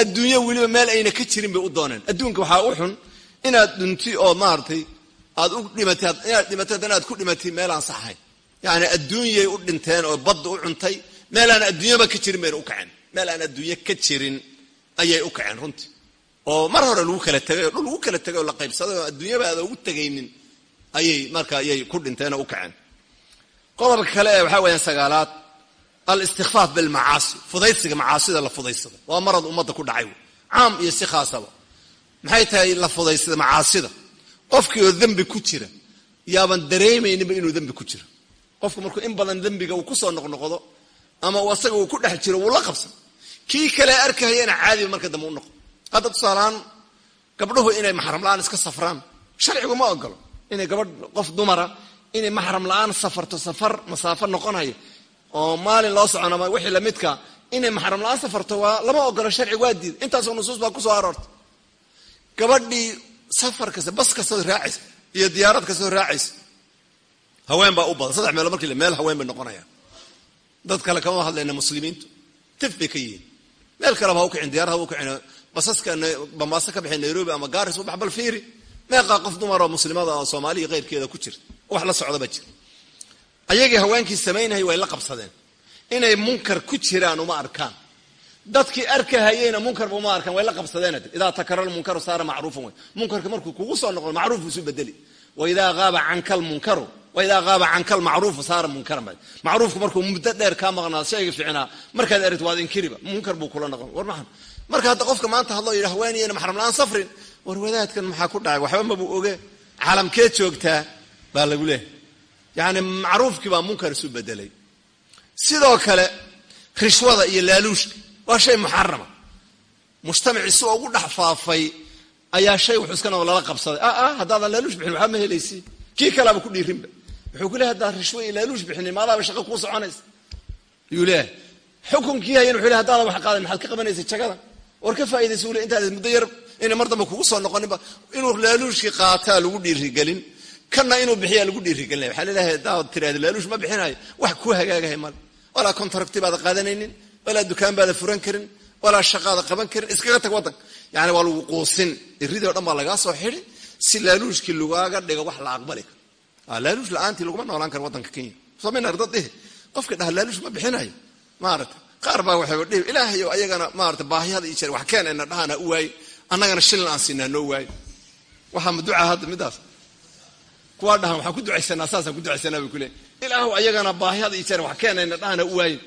Adduunyo weliba meel ayna ka jirin bay u dooneen. Adduunka waxaa u xun inaad dhunti oo maaragtay aad u dhimatay inaad dhimatay haddana ku dhimatay meel aan saxahayn yacni adduunyay u dhinteen oo badda u cuntay meel aan adduunyaba ka jirin bayna u kaceen. Meel aan adduunyo ka jirin ayay u kaceen runtii. Oo mar hore lagu kala tegay oo dhul lagu kala tegay oo la qaybsaday oo adduunyaba aada ugu tegaynin ayay marka ayay ku dhinteen oo u kaceen. Qodobka kale ee waxaa weeyaan sagaalaad alistikfaaf bilmacaasi fudaysiga macaasida la fudaysada waa marad ummadda ku dhacay. Caam iyo si khaasaba. Maxay tahay la fudaysada macaasida? Qofkii oo dembi ku jira yaaban dareemayninba inuu dembi ku jiro. Qofku markuu in badan dembiga uu ku soo noqnoqdo ama asaga uu ku dhex jiro wuu la qabsan. Kii kale arkahayana caadiba marka dambe u noqo hadda tusaalahaan gabdhuhu inay maxram la'aan iska safraan. Sharcigu ma ogolo inay gabadh qof dumara inay maxram la'aan safarto safar masaafo noqonayo oo maalin loo socon ama wixii lamidka inay maxram la'aan safarto waa lama ogolo sharci waa diid. Intaasoo nusuus baa ku soo aroortay gabadhii safar kasta bas kastoo raacaysa iyo diyaarad kastoo raacaysa haween baa u badan. Saddex meelo markii meel haween bay noqonayaan dad kale kama hadlayna muslimiintu. Tif bay ka yihiin. Meel kaleba ha u kicin diyaarad ha u kicin. Basaska bambaaso ka bixin nairobi ama garis u bal fiiri. Meeqaa qof dumar oo muslimada oo soomaaliya keyrkeeda ku jirta wax la socda ba jira. Ayagii haweenkii samaynayay way la qabsadeen. Inay munkar ku jiraan uma arkaan. Dadkii arkahayeyna munkarba uma arkaan way la qabsadeen idaa takara lmunkaru saara macruufan wey munkarka markuu kugu soo noqdo macruuf isu bedeli. Waidaa aaba canka lmunkaru waidaa qaaba canka lmacruufu saara munkaran ba macruufku markuu muddo dheer kaa maqnaado shayga fiicnaa markaad erit waad inkiriba. Munkar buu kula noqon. War maxan marka hadda qofka maanta hadloo yidhi haweeniyana maxram la'aan safrin. War wadaadkan maxaa ku dhacay waxba mabuu oge. Caalamkee joogtaa? Baa lagu leehay yacni macruufkii baa munkar isu bedelay sidoo kale rishwada iyo laaluushka waa shay muxarama. Mujtamacii si ugu dhex faafay ayaa shay wuxuu iska lala qabsaday. A a haddaadan laaluush bixin waxba ma helaysi? Kii kalaaba ku dhiirinba wuxuu ku leehay haddaan rishwo iyo laaluush bixinin maadaaba shaqa kuu soconaysa ayuu leeyahay. Xukunkii hayan wuxuu lehay haddaadan wax qaadan maxaad ka qabanaysa jagada? War ka faa'idaysa ule intaad muddo yar inay mar dambe kugu soo noqoninba inuu laaluushkii qaataa lagu dhiirigelin kana inuu bixiyaa lagu dhiirigelinaya waxaa leleeyahay hadaad tiraada laaluush ma bixinayo wax kuu hagaagahay male walaa contracti baada qaadanaynin walaa dukaan baada furan karin walaa shaqaada qaban karin iskaga tag waddanka yani waa lagu quusin. Iridii o dhan baa lagaa soo xidi si laaluushkii lagaaga dhigo wax la aqbali karo laaluush la'aantii laguma noolaan karo waddanka kenya. Somin ardad dhihi qofka dhaha laaluush ma bixinayo. Maarata qaar baa waxay dhihi ilaahayo ayagana maarata baahiyada iyo jeer wax keenayna dhahana u waayo. Annagana shilin aan siinaa noo waayo. Waxaa ma ducaa hadda midaas? Kuwaa dhahan waxaan ku ducaysanaa saasaan ku ducaysanaa bay kuleey ilaahu ayagana baahiyada iyo jeer wax keenayna dhahana u waayen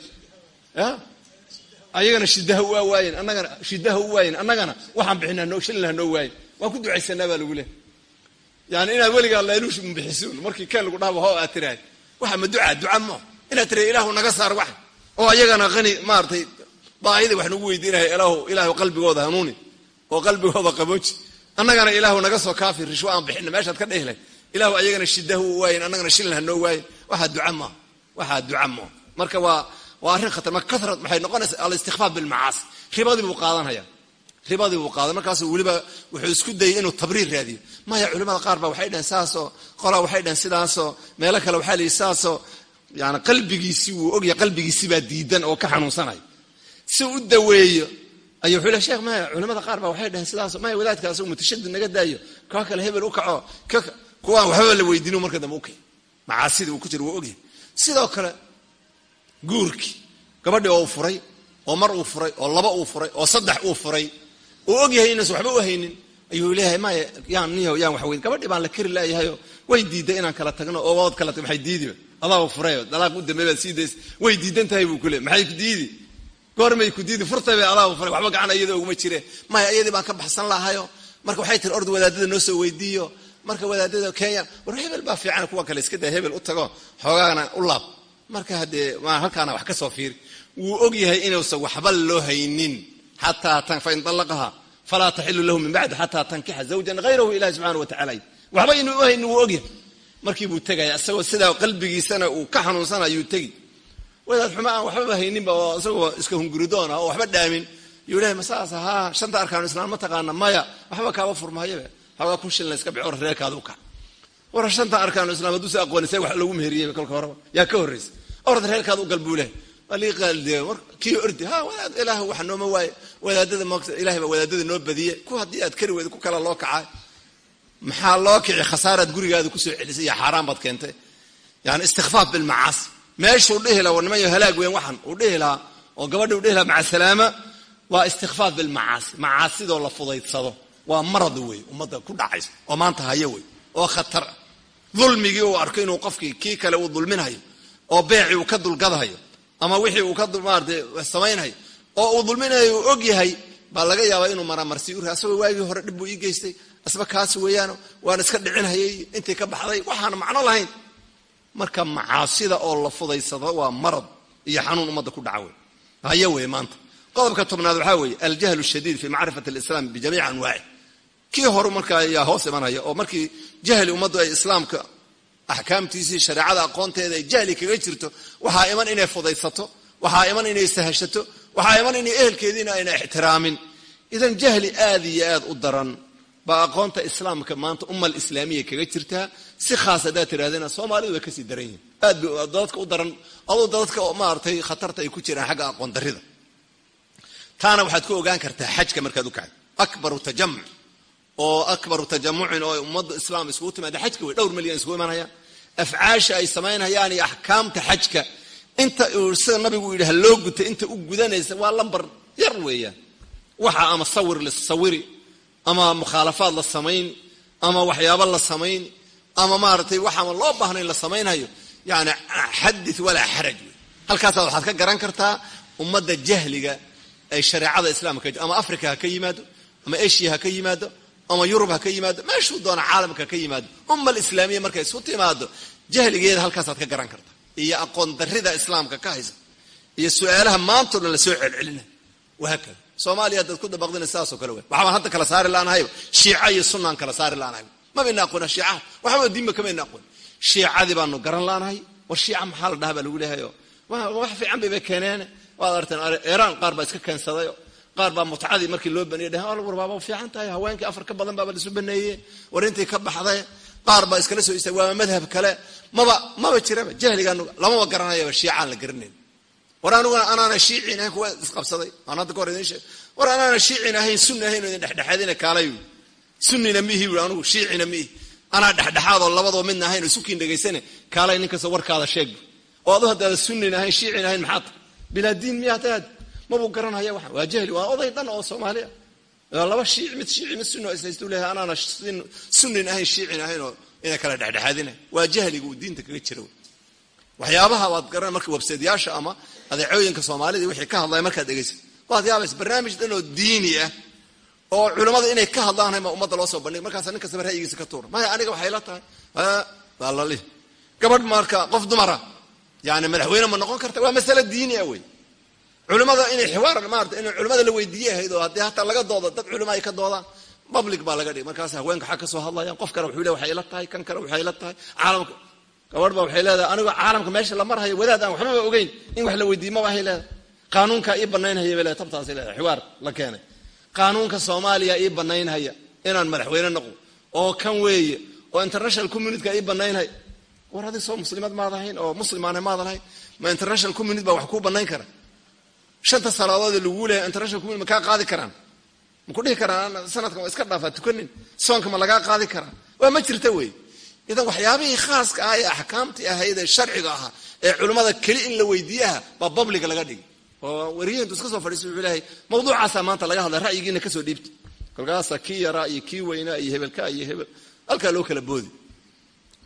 ya ayagana shidaha waa waayen annagana shidaha u waayen annagana waxaan bixinaa noo shilinaha noo waayen waan ku ducaysanaa baa lagu leehay yani inaad weligaa laaluush bixisuun markii keen lagu dhahaba ho aad tirahay waxa ma ducaa duca ma inaad tira ilaahu naga saar wax. Oo ayagana qani maaratay baahidii wax nagu weydiinaya ilaahu ilaahu qalbigooda hanuuni. Oo qalbigooda qabooji. Annagana ilaahu naga soo kaafi rishwo aan bixina meeshaad ka dhehi lahay ilaahu ayagana shidahu u waayen annagana shilin ha noo waayen waxaa duca maa waxaa duca maa marka waa waa arrin khatar marka karat maxay noqonaysaa alistikfaaf bilmacaasi ribadii buu qaadanaya ribadii buu qaadan markaasu weliba wuxuu isku dayay inuu tabriir raadiyo. Maya culimada qaar baa waxay dhaheen saasoo qolaa waxay dhaheen sidaasoo meelo kale waxaa layihi saasoo yani qalbigiisii wuu ogyahay qalbigiisii baa diidan oo ka xanuunsanaya. Si u daweeyo ayuu wuxuu le sheekh maya culimada qaar baa waxay dhaheen sidaasoo maya wadaadka mutashadid naga daayo. Kaa kale hebel u kaco kuwaan waxbaba la weydiino marka dambe ukay macaasidii uu ku jira wuu ogyahay sidoo kale guurkii gabadhii oo uu furay oo mar uu furay oo laba uu furay oo saddex uu furay uu ogyahay inaysan waxba u haynin ayuu leeyahay maya yaan niyo yaan wax weyn gabadhii baan la kari laayahayo way diiday inaan kala tagno oo waad kala tag maxay diidiba adaaba furayo dalaaq u dambe baad sii daysa way diidan tahay buu kule maxay ku diidi? Goormay ku diidi furtay bay adaaba furay waxba gacan iyada uguma jire. Maya iyadii baan ka baxsan lahayo. Marka waxay tiri ord wadaadada noo soo weydiiyo. Marka wadaadada kenya war hebel baa fiican kuwa kale iska daa hebel u tago xoogaana u laab. Marka haddee halkaana wax ka soo fiiri. Wuu og yahay inuusan waxba loo haynin fain allaqaha falaa taxilu lahu min bacdi xataa tankixa zawjan hayrahu ilahi subxana wa tacala waxba inuu u haynin wuu ogyahay markii buu tegaya isagoo sidaa qalbigiisana uu ka xanuunsana ayuu tegi wadaad xuma aan waxbaba hayninba oo isagoo iska hunguridoon ah oo waxba dhaamin yuu lehay masaas haa shanta arkaanu islaan ma taqaana maya waxba kaaba furmahayabe xoogaa kun shilin iska bici or reerkaada u kac war shanta arkaanu islaam hadduusa aqoonisay wax lagu meheriyeyba kolka horeba yaa ka horraysa orad reerkaada u gal buu lehay kii ordi ha wadaad ilaah waxa nooma waaye wadaadada ilahay baa wadaadada noo badiye ku haddii aad kari weyda ku kala loo kacay maxaa loo kici? Khasaaraad gurigaada ku soo celisay iyo xaaraan baad keentay. Yani istikfaaf bilmacaasi meeshuu dhihi laha war nimanyo halaag weyn waxan uu dhihi lahaa oo gabadhi u dhihi lahaa maca waa istikfaaf bilmacaasi macaasidoo la fudaydsado waa marad wey ummadda ku dhacaysa oo maanta hayo wey oo khatar. Dulmigii uu arko inuu qofkii kii kale uu dulminayo oo beecii uu ka dulgadhayo ama wixii uu ka maarata samaynhayo oo uu dulminayo uu og yahay baa laga yaabaa inuu maramarsi ur asagoo waagii hore dhib buu ii geystay. Asba kaasi weeyaano waan iska dhicinhayay intii ka baxday waxaana macno lahayn. Marka macaasida oo la fudaysado waa marad iyo xanuun ummadda ku dhaca wey hayo wey maanta. Qodobka tobnaad waxaa weeye aljahlu shadiid fi macrifati alislam bijamiici anwaaci kii horu markaa ayaa hoos imanaya oo markii jahli ummaddu ay islaamka axkaamtiisii shareecada aqoonteeda ay jahli kaga jirto waxaa iman inay fudaysato waxaa iman inay sahashato waxaa iman inay ehelkeediina ayna ixtiraamin. Idan jahli aad iyo aad u daran baa aqoonta islaamka maanta umma alislaamiya kaga jirtaa si khaas haddaad tirahdena soomaalidu way ka sii daran yihiin aad bay dadka u daran aduu dadka maaratay khatarta ay ku jiraan xagga aqoon taana waxaad ku ogaan kartaa xajka markaad u kacdo akbaru tajamuc oo akbaru tajamucin oo ummadda islaam iskugu timaada xajka wey dhowr milyan iskugu imanayaan. Afcaasha ay samaynhayaan iyo axkaamta xajka. Inta sida nabigu yidhi ha loo guta inta u gudanaysa waa lambar yar weeyaan. Waxa ama sawir la sawiri ama mukhaalafaad la samayn ama waxyaabo la samayn ama maaratay waxaama loo baahnayn la samaynhayo. Yani xadith walaa xaraj wey halkaasaad waxaad ka garan kartaa ummadda jahliga ay shareecada islaamka ama africa ha ka yimaado ama asia ha ka yimaado ama yurub ha ka yimaado meeshuu doona caalamka ka yimaado umma alislaamiya markay isu timaado jahligeeda halkaasaad ka garan kartaa iyo aqoon darida islaamka ka haysa iyo su'aalaha maantao dhan la soo celcelina. Wahaakada soomaaliya haddaad ku dabaqdina sidaasoo kale wey waxbaan hadda kala saari laanahay. Shiica iyo sunaan kala saari laanahay. Mabayna aqoona shiicaha waxba diinba kamayna aqoon. Shiicadii baanu garan laanahay. War shiica maxaa la dhaha baa lagu leehayo? Wax fiican bayba keeneen. Waad arteen iiraan qaar baa iska keensadayo qaar baa mutcadii markii loo baneeyey dheh war baaba fiican tahay haweenkii afar ka badan baaba laisu baneeyey war intii ka baxday. Qaar baa iskala soo istaag waaba madhab kale. Maba maba jiraba jahligaan lamaba garanayaba shiicaan la garanayn war aniguna anaana shiicin ahayn kuwa isqabsaday. Aan kahor idin sheeg. War anaana shiicin ahayn sunni ahayn idin dhexdhexaadina kaalay sunnina miihi bui anugu shiicina miihi anaa dhexdhexaadoo labadoo midna ahayn oo dhegaysane kaalay ninkasta warkaada sheeg. Oo adu haddaada sunnin ahayn shiicin ahayn maxaa tahay bilaa diin miyaa taad mabuu garanhaya waa waa jahli waa oday dhan oo soomaaliya. Laba shiic mid shiici mid sunni oo islaystu leeyahay anaana sunnin ahayn shiicin ahayn oo ina kala dhexdhexaadina waa jahliga uu diinta kaga jira waxyaabaha waad garan marka websaytyaasha ama adeecooyinka soomaalida wixii ka hadlaya markaad dhegaysa waad yaabaysa barnaamij dhan oo diini ah oo culimmada inay ka hadlaan ma ummadda loo soo bandhig. Markaasa nin kastaba ra'yigiisa ka tuura maya aniga waxay la tahay? Waa lali gabadh marka qof dumara yani madaxweyne ma noqon karta. Waa masale diini ah wey culimada inay xiwaar maarata in culimada la weydiiye ahayd oo haddii hataa laga doodo dad culimo ay ka doodaan public baa laga dhigay. Markaas haweenka xag ka soo hadlayaan qof kale wuxuu le waxay ila tahay kan kale waxay ila tahay. Caalamka gabadh ba waxay leedahay anigoo caalamka meesha la marhayo wadaad aan waxbaba ogeyn in wax la weydiiye maba hay leedahay. Qaanuunkaa ii banaynhaya bay leedahay tabtaasay leedahay xiwaar la keenay. Qaanuunka soomaaliya ii banaynhaya inaan madaxweyne noqdo oo kan weeye oo international communityka ii banaynhaya war adig soo muslimad maad ahayn oo muslimaana maadan ahayn ma international community baa wax kuu banayn kara shanta salaadood lagu leeyahay international community ma kaa qaadi karaan? Ma ku dhihi karaan sanadkan waa iska dhaafaa tukanin. Soonka ma lagaa qaadi karaa waa ma jirta wey. Idan waxyaabihii khaaska ah ee axkaamtii ahayd ee sharciga ahaa ee culimmada keli in la weydiiyaha baa babliga laga dhigay. Oo wariyahintu iska soo fadhiisa wuxuu leeyahay mawduucaasaa maanta laga hadlay ra'yigiina ka soo dhiibta. Kolkaasaa kii yaraa iyo kii weynaa iyo hebelka iyo hebel. Halkaa loo kala boodi.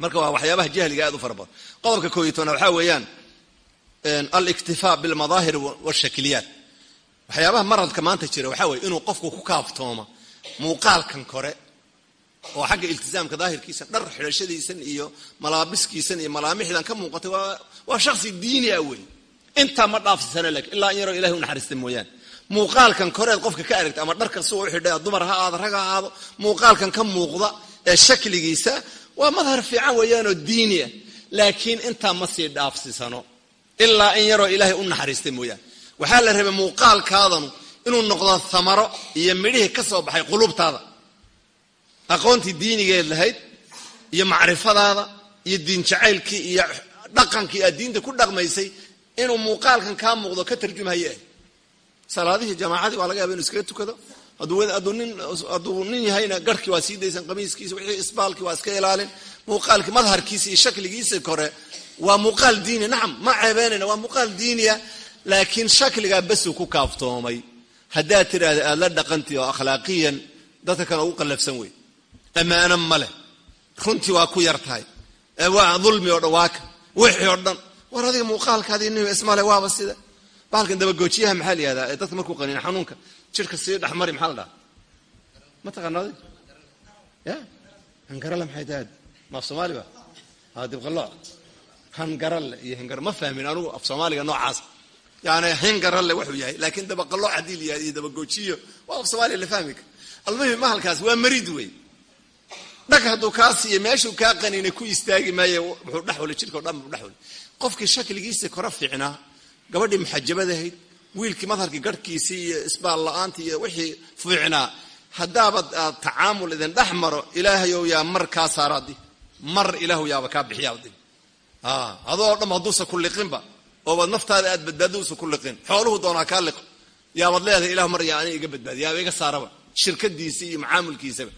Marka waa waxyaabaha jahliga aad u fara badan. Qodobka kooiyo tobnaad waxaa weeyaan aliktifaa bilmadaahir washakiliyaat. Waxyaabaha maradka maanta jira waxaa weye inuu qofku ku kaaftoomo muuqaalkan kore oo xagga iltizaamka daahirkiisa dhar xidhashadiisan iyo malaabiskiisan iyo malaamixdan ka muuqatay waa shaksi diini ah wey intaa ma dhaafsisana laakiin ilaa in yaroo ilahay u naxariista mooyaane. Muuqaalkan koreed qofka ka aragta ama dharka suu u xidhay dumar ha aado rag ha aado muuqaalkan ka muuqda ee shakligiisa waa madhar fiican weeyaanoo diini ah. Laakiin intaa ma sii dhaafsisano ilaa in yaroo ilaahay u naxariista mooyaane. Waxaa la rabay muuqaalkaadanu inuu noqdo thamaro iyo midhihii ka soo baxay qulubtaada aqoontii diinigeed lahayd iyo macrifadaada iyo diin jacaylkii iyo dhaqankii aad diinta ku dhaqmaysay inuu muuqaalkan kaa muuqdo ka tarjumhaye ah salaadihii jamaacadii waa laga yaba inu iskaga tukado. Hadduu nin yahayna garhkii waa sii daysan qamiiskiisa wixii isbaalkii waa iska ilaalin muuqaalkii madharkiisa iyo shakligiisa kore waa muuqaal diini nacam ma ceebeynayna waa muuqaal diiniya laakiin shakligaa basuu ku kaaftoomay. Haddaad tidhaahda aada la dhaqantii oo akhlaaqiyan dadka kan ugu qallafsan wey ammaano ma leh. Runtii waa ku yar tahay. Waa dulmi oo dhan waaka wixii oo dhan. War adiga muuqaalkaadii nin ismale waaba sida. Bahalkan dabagoojiyaha maxaa la yihahdaa ee dadka markuu qaniin xanuunka jirka sii dhexmari maxaa la dhaha ma taqaana adig ya hangarale maxay tahay ma af soomaali ba? Ha dibqalooc hangarale iyo hangar ma fahmin anugu af soomaaliga noocaas. Yani hingaralle wuxuu yahay laakiin dabaqalooc haddii la yihahdo iyo dabagoojiyo waa af soomaaliya la fahmi kara almuhim mahalkaas waa mariid wey dhag hadduu kaa siiyo meeshuu kaa qaniinay ku istaagi maayo wuxuu dhexwali jirka o dhan buu dhexwali qofkii shakligiisa kora fiicnaa gabadhii muxajabadahayd wiilkii madharkii garhkiisii iyo isbaal la'aantii iyo wixii fiicnaa haddaabad aad tacaamul idin dhex maro ilaahayow yaa mar kaa saaraadi mar ilaahu yaaba kaa bixiyaadi adoo dham hadduusa ku liqinba oobaad naftaada aad badbaadousa ku liqin. Xooluhu doonaa kaa liqo. Yaabaad leedahay ilah mar yaa ani iga badbaadi yaaba iga saaraba. Shirkadiisa iyo macaamulkiisaba.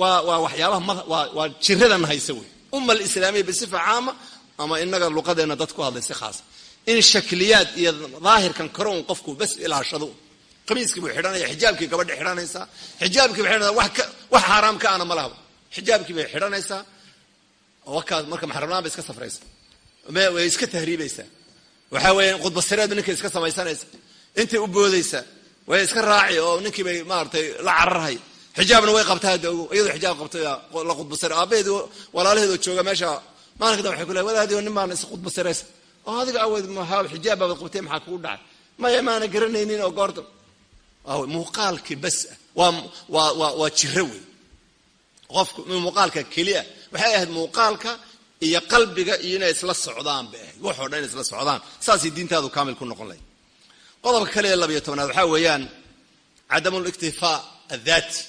Waa waa waxyaabaha waa jiradan haysa wey. Umma alislaamiya bisifa caama ama inaga luqadeena dad ku hadlay si khaasa in shakliyaad iyo daahirkan kore un qofku bas ilaashado qamiiskii buu xidhanaya xijaabkii gabadha xidhanaysaa xijaabkii bay xidhanaysaa wax xaaraam ka ana ma lahaba xijaabkii bay xidhanaysaa wakaas marka maxramlaan bay iska safraysa way iska tahriibaysaa waxaa weeye khudbasireed ninkay iska samaysanaysa intay u boodaysaa way iska raaci oo ninkii bay maaratay la cararhay xijaabna way qabtaa iyadoo xijaab qabtay la khudbasire aabaheed walaalaheedoo jooga meesha maalinka dambe waxay ku lehay wadaadi nin baana is khudbasiraysa oo adiga aweed baabad qabtay maxaa kugu dhacay maya maana garanaynin oo goorta muuqaalkii bas ah waa waa waa jiro wey qofku muuqaalka keliya waxay ahayd muuqaalka iyo qalbiga iyo inay isla socdaan bay ahayd waxoo dhan inay isla socdaan. Saasay diintaadu kaamil ku noqon lahayd. Qodobka kale ee labayo tobnaad waxaa weeyaan cadamu liktifaa adhaati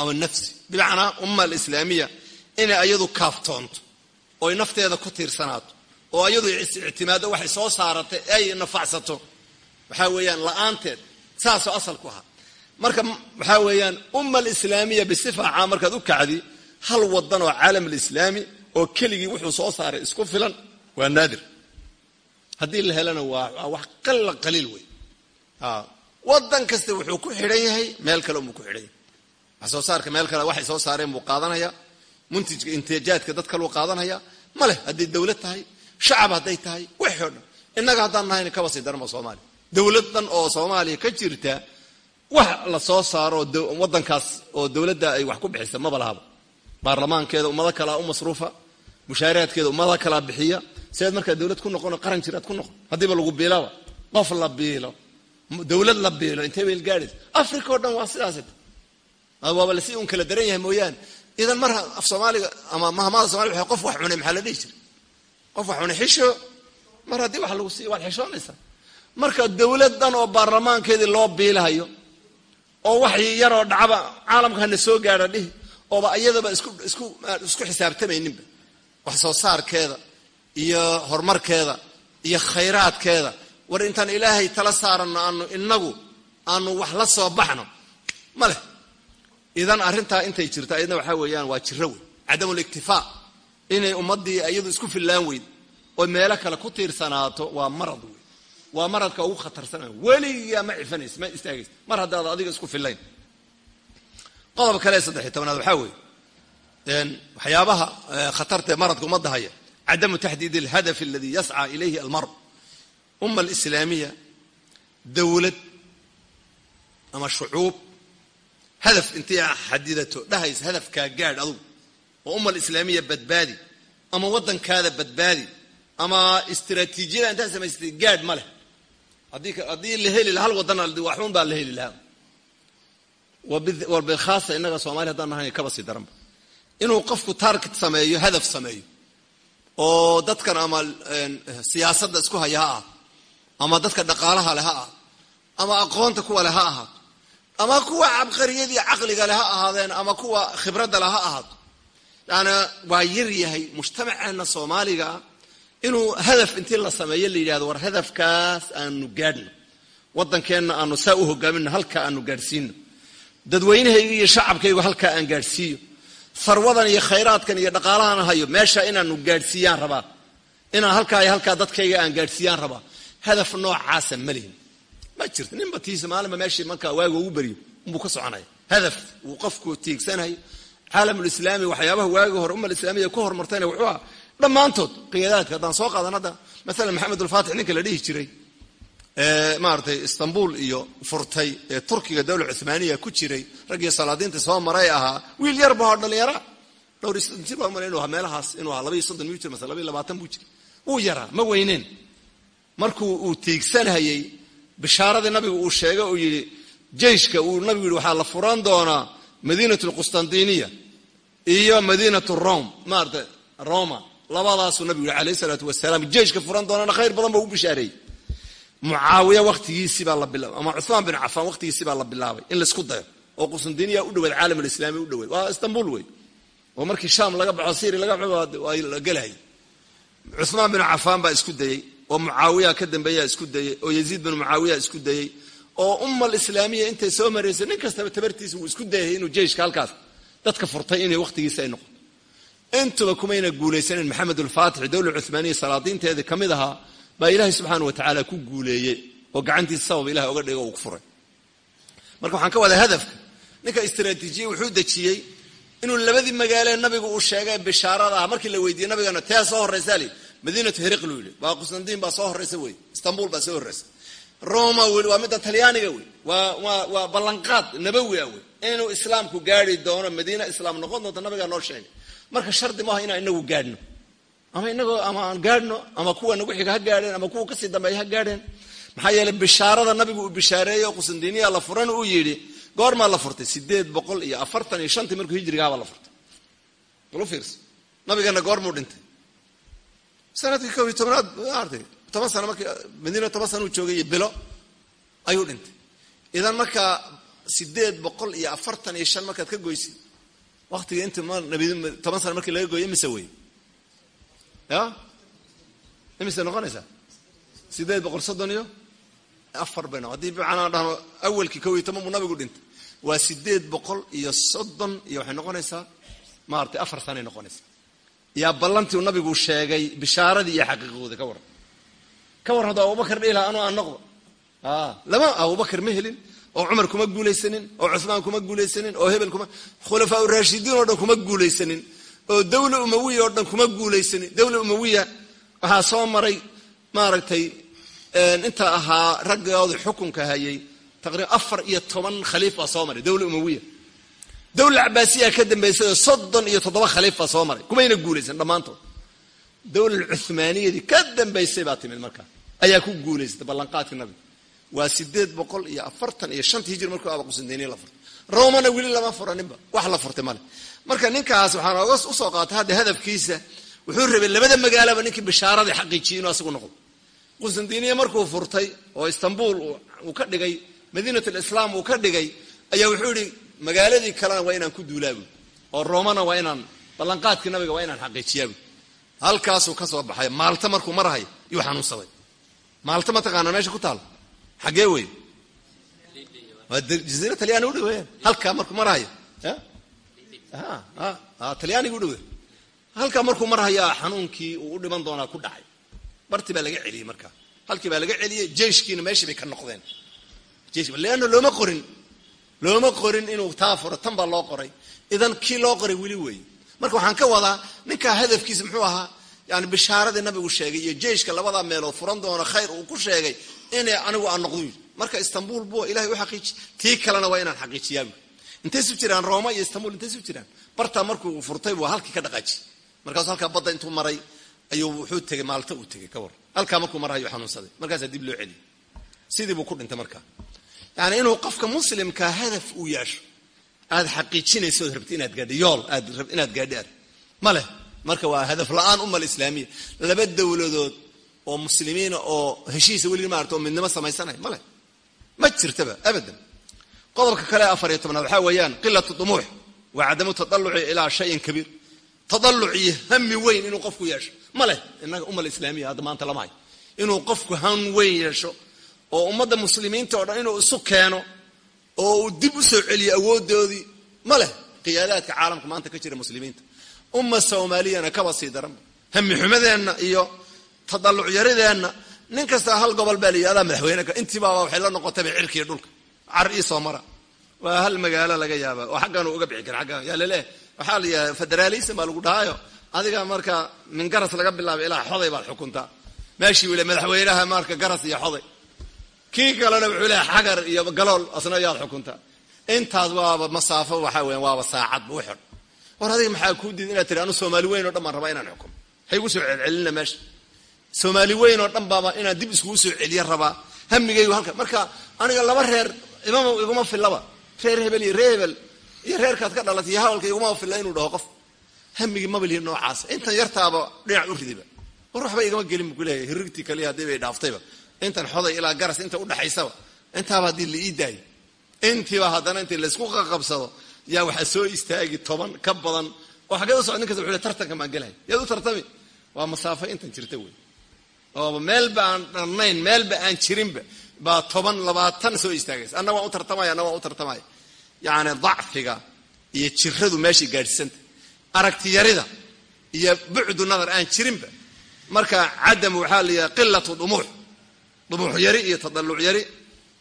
ama nafsi bimacnaa umma alislaamiya inay ayadu kaaftoonto oy nafteeda ku tiirsanaato oo ayadu ictimaado waxay soo saaratay ay nafacsato. Waxaa weeyaan la'aanteed saasoo asal ahaa. Marka waxaa weeyaan umma alislaamiya bisifa caam markaad u kacdi hal wadan oo caalam alislaami oo keligii wuxuu soo saaray isku filan waa naadir. Haddii la helana waa wax qalla qaliil wey wadan kasta wuxuu ku xidhan yahay meel kale unbuu ku xidhan yahay. Soo saarka meel kale waxay soo saareen buu qaadanaya muntijka intijaadka dad kaleu qaadanaya. Ma leh hadday dowlad tahay shacab hadday tahay wixii o dhan innaga haddaan nahayna kaba sii darma soomaaliya dowlad dhan oo soomaaliya ka jirta wax la soo saaro wadankaas oo dowladda ay wax ku bixisa maba lahaba baarlamaankeeda ummado kalea u masruufa mushaaraadkeeda ummado kalaa bixiya. Sideed markaa dowlad ku noqon qaran jiraad ku noqon haddiiba lagu biilaba qof la biilo dowlad la biilo intee bayl gaadhays africa oo dhan waa sidaas waaba lasi un kala daran yahay mooyaane. Idan mar af soomaaliga ama mahmada somaliga waa qof wax cunay maxaa la dhihi jira qof wax cunay xisho. Mar haddii wax lagu siiyo waad xishoonaysaa. Marka dowlad dhan oo baarlamaankeedii loo biilahayo oo wax yaroo dhacaba caalamka hana soo gaadha dhihi ooba iyadaba isku xisaabtamayninba. Wax soo saarkeeda iyo horumarkeeda iyo khayraadkeeda. War intaan ilaahay tala saarano aanu inagu aanu wax la soo baxno ma leh. Idan arrintaa intay jirta iyadna waxaa weeyaan waa jiro wey cadamuliktifaa inay ummaddii iyadu isku fillaan weyd oo meelo kale ku tiirsanaato waa marad wey waa maradka ugu khatarsana. Weligaa ma cifanaysa ma istaagaysa. Mar haddaad adiga isku fillayn qodob kale saddexiy tobnaad waxaa weeye waxyaabaha khatarta ee maradka ummadda haya cadamu taxdiid alhadaf aladi yascaa ilayhi almar umma alislaamiya dowlad ama shucuub hadaf intay xadidato dhahaysa hadafkaa gaadh adugu oo umma alislaamiya badbaadi ama waddankaada badbaadi ama istraatiijiyada intaad samaysatay gaadh ma leh. Haddii la heli laha hal wadan waxun baa la heli lahaa wabilkhaasa innaga soomaliya haddaan nahay kaba sii daranba. Inuu qofku target sameeyo hadaf sameeyo. Oo dadkan ama siyaasadda isku haya ha ahaato ama dadka dhaqaalaha leh ha ahaato ama aqoonta kuwa leh ha ahaato ama kuwa cabqariyadii caqliga leh ha ahaadeen ama kuwa khibradda leh ha ahaato yaani waa yar yahay mujtamaceena soomaaliga inuu hadaf intii la sameeyo la yidhahdo war hadafkaas aanu gaadhno. Waddankeenna aanu saa u hogaaminno halkaa aanu gaadhsiino dadweynahayga iyo shacabkaygu halkaa aan gaadhsiiyo. Farwadan iyo khayraadkan iyo dhaqaalahan hayo meesha inaanu gaadhsiiyaan rabaa. Inaan halkaa iyo halkaa dadkayga aan gaadhsiiyaan rabaa. Hadaf noocaasa ma ma jirto ninba tiisa maalinba meeshii markaa waaga ugu baryo unbuu ka soconaya. Hadaf uu qofku tiigsanayo caalamulislaami waxyaabaha waagi hore ummal ku horumartayna wuxuu aha dhammaantood qiyaadaadka haddaan soo qaadan hadda. Maalan maxamed ulfaatix ninka la dhihi jiray maaratay istanbul iyo furtay ee turkiga dawla cumaaniya ku jiray raggii salaadiinta soo maray ahaa wiil yarba oo dhalinyara jir meelahaas inuu ahaa labaiyo soddon muu jir mase labaiyo labaatan buu yaraa ma weyneen markuu uu tiigsanhayey bishaaradii nabigu uu sheegay uu yidhi jeyshka uu nabigu yidhi la furan doonaa madiinat lqustantiniya iyo madiinat rome. Maarata roma labadaasuu nabigu yihi alayh isalaatu wasalaam jeyshka furan doonana khayr badan ba u bishaareeyey mucaawiya wakhtigiisii baa la bilaabay ama cuhmaan bin cafaan wakhtigiisii baa la bilaabay in la isku dayo oo qustantiniya u dhaweed caalam alislaami u dhaweed waa istanbul wey oo markii sham laga baxo syria laga la gelahayay cuhmaan bin cafaan baa isku dayey oo mucaawiya ka dambeeyaa isku dayey oo yaziid bin mucaawiya isku dayey oo ummal islaamiya intay soo maraysay nin kastaba tabartiisa uu isku dayay inuu jeyshka halkaas. Dadka furtay inay wakhtigiisa ay noqoto intuba kumayna guulaysanin maxamed ulfaatix dowla cumaaniya salaadiinteedii ka mid ahaa baa ilaahay subxaana wa tacaala ku guuleeyey oo gacantiisa sabab ilahay oga dhigo uu ku furay. Marka waxaan ka wadaa hadafka ninka istraatiijiya wuxuu dejiyey inuu labadii magaalee nabigu uu sheegay bishaarada ah. Markii la weydiiyey nabigana tee soo horraysaa li madiinatu heriqlu yidhi. Waa qusnandiin baa soo horraysa wey. Istanbul baa soo horraysa roma weli waa midda talyaaniga wey. Waa ballanqaad nabawi ah wey. Inuu islaamku gaari doono madiina islaam noqon doonto nabigaa noo sheegay. Marka shardi maaha inaan inagu gaadhno ama inagoo ama aan gaadhno ama kuwa nagu xiga ha gaadheen ama kuwa ka sii dambeeya ha gaadheen. Maxaa yeeley bishaarada nabigu uu bishaareeyey oo qusandiniya la furan uu yidhi goormaa la furtay? Sideed boqol iyo afartan iyo shantii markuu hijrigaabaa la furtay. Bal u fiirsa nabigana goormuu dhintay. Sanadkii kob iyo tobnaad maartay toban sano markii madiina toban sana uu joogay bilo ayuu dhintay. Idan markaa sideed boqol iyo afartan iyo shan markaad ka goysid waktiga inta toban sano markii laga gooyo imise wey ya? Imise noqonaysaa sideed boqol soddon iyo afar bay noqon haddii bimacnaa dhahno awalkii kow iyo toban buu nabigu dhintay. Waa sideed boqol iyo soddon iyo waxay noqonaysaa maaratay afar sanay noqonaysaa. Yaa ballantii nabigu sheegay bishaaradii iyo xaqiiqooda ka warran ka warran hadduu abubakar dhihi laha anuu aan noqdo. Lama abubakar ma helin oo cumar kuma guulaysanin oo cuhmaan kuma guulaysanin oo hebel kuma khulafaa urashidiin oo dhan kuma guulaysanin oo dawla umawiya oo dhan kuma guulaysanin dawla umawiya waxaa soo maray maaragtay inta ahaa raggooda xukunka hayay taqriban afar iyo toban khaliif baa soo maray dawla umawiya dawla cabaasiya ka dambaysay oo soddon iyo toddoba khaliif baa soo maray kumayna guulaysan dhammaantood. Dawla cuhmaaniyadii ka dambaysay baa timid markaa ayaa ku guulaysatay ballanqaadkii nabiga waa sideed boqol iyo afartan iyo shantii hijir markuu aba la furtay. Romana weli lama furaninba wax la furtay male marka ninkaas waxaan u soo qaatay hadda hadafkiisa wuxuu rabay labada magaalaba ninkii bishaaradii xaqiijiyay inuu asagu noqdo qusandiniya markuu furtay oo istanbul uu ka dhigay madiinat lislaam uu ka dhigay ayaa wuxuu yihi magaaladii kalena waa inaan ku duulaabu oo romana waa inaan ballanqaadkii nabiga waa inaan xaqiijiyaabu halkaasuu ka soo baxay. Maalta markuu marahay yuu xanuunsaday maalta ma taqaana meesha ku taal? Xagee wey waa jaziira talyaani udhow weyaan halkaa markuu marahayo talyaaniga udhow halkaa markuu marhayaa xanuunkii uu u dhiman doonaa ku dhacay. Barti baa laga celiyey markaa. Halkii baa laga celiyey jeyshkiina meeshii bay ka noqdeen. Leanna looma qorin. Looma qorin inuu taa furo tan baa loo qoray. Idan kii loo qoray weli weeye. Marka waxaan ka wadaa ninkaa hadafkiisa muxuu ahaa yani bishaaradii nabigu sheegay iyo jeyshka labadaa meelood furan doona khayr uu ku sheegay inay anigu aan yidhi marka istanbul bu ilahay u xaqiiji tii kalena waa inaan xaqiijiyaabu intay su jiraan roma iyo istanbul intay jiraan? Bartaa markuu furtay buu halkii ka dhaqaaji markaasu halkaa badda intuu maray ayuu wuxuu tegay maalta uu tegay ka war. Halkaa markuu marhayo xanuunsaday markaasaa dib loo celiyay sidii buu ku dhintay markaa. Yani inuu qofka muslimkaa hadaf uu yeesho aad xaqiijinayso ood rabti inaad gaadhi. Yool aad inaad gaadhi ar ma leh. Marka waa hadaf la'aan umal islaamiya. Laba dowladood oo muslimiina oo heshiisa weligii maarata oo midnimo samaysanaya ma leh. Ma jirtaba abadan qodobka kale afar iyo tobnaad waxaa weeyaan qilatu dumuux wa cadamu tadaluci ilaa shayin kabiir. Tadaluc iyo hami weyn inuu qofku yeesho. Ma leh innaga umal islaamiya hadda maanta lama inuu qofku han weyn yeesho oo ummadda muslimiinta oo dhan inuu isu keeno oo uu dib u soo celiyo awoodoodii ma leh qiyaadaadka caalamka maanta ka jira muslimiinta. Umma soomaaliyana kaba sii daranba hami xumadeenna iyo tadaluc nin kastaa hal gobol baa layihahdaa madaxweyne intiibaaba waxay la noqotayba cirkiiyo dhulka car ii soo mara. Waa hal magaalo laga yaaba oo xaggaanu uga bixi kara aggan yaa laleehay waxaa la yidhaha federalism baa lagu dhahaayo. Adiga marka min garas laga bilaaba ilaa xoday baad xukuntaa. Meeshii wile madaxweynaha marka garas iyo xoday. Kii kalena wuxuu leehay xagar iyo galool asna yaad xukuntaa. Intaas waaba masaafo waxaa weyan waaba saacadba u xidh war adiga maxaa kuu diid inaad tiri anu soomaali weyn oo dhan baan rabaa inaan xukumo hay igu soo celcelina meesha soomaali weyn oo dhan baaba inaan dib iskugu soo celiya rabaa. Hamigaygu halka marka aniga laba reer imama iguma fillaba. Reer hebel iyo reer hebel iyo reerkaad ka dhalatay iyo hawalka iguma filla inuu dhaho qof. Hamigii mabalihi noocaas. Intan yartaaba dhinac u ridiba. War waxba igama gelin bu kuleeyahy hirigtii kaliya haddii bay dhaaftayba. Intan xoday ilaa garas inta udhaxaysaba intaaba haddii la ii daayo. Intiiba haddana intii laysku qaqabsado yaa waxaa soo istaagi toban ka badan. Oo xageed u socod nin wuxuu le tartanka maan gelahay yaad u tartami. Waa masaafo intan jirta wey ooba meelba aan dhannayn meelba aan jirinba baa toban labaatan soo istaagaysa. Anna waan u tartamaya anna waan u tartamaya yacni dacfiga iyo jiradu meeshay gaadhsanta aragtiyarida iyo bucdu nadar aan jirinba marka cadamu waxaa la yidhaha qilatu dumuux dumuux yari iyo tadaluc yari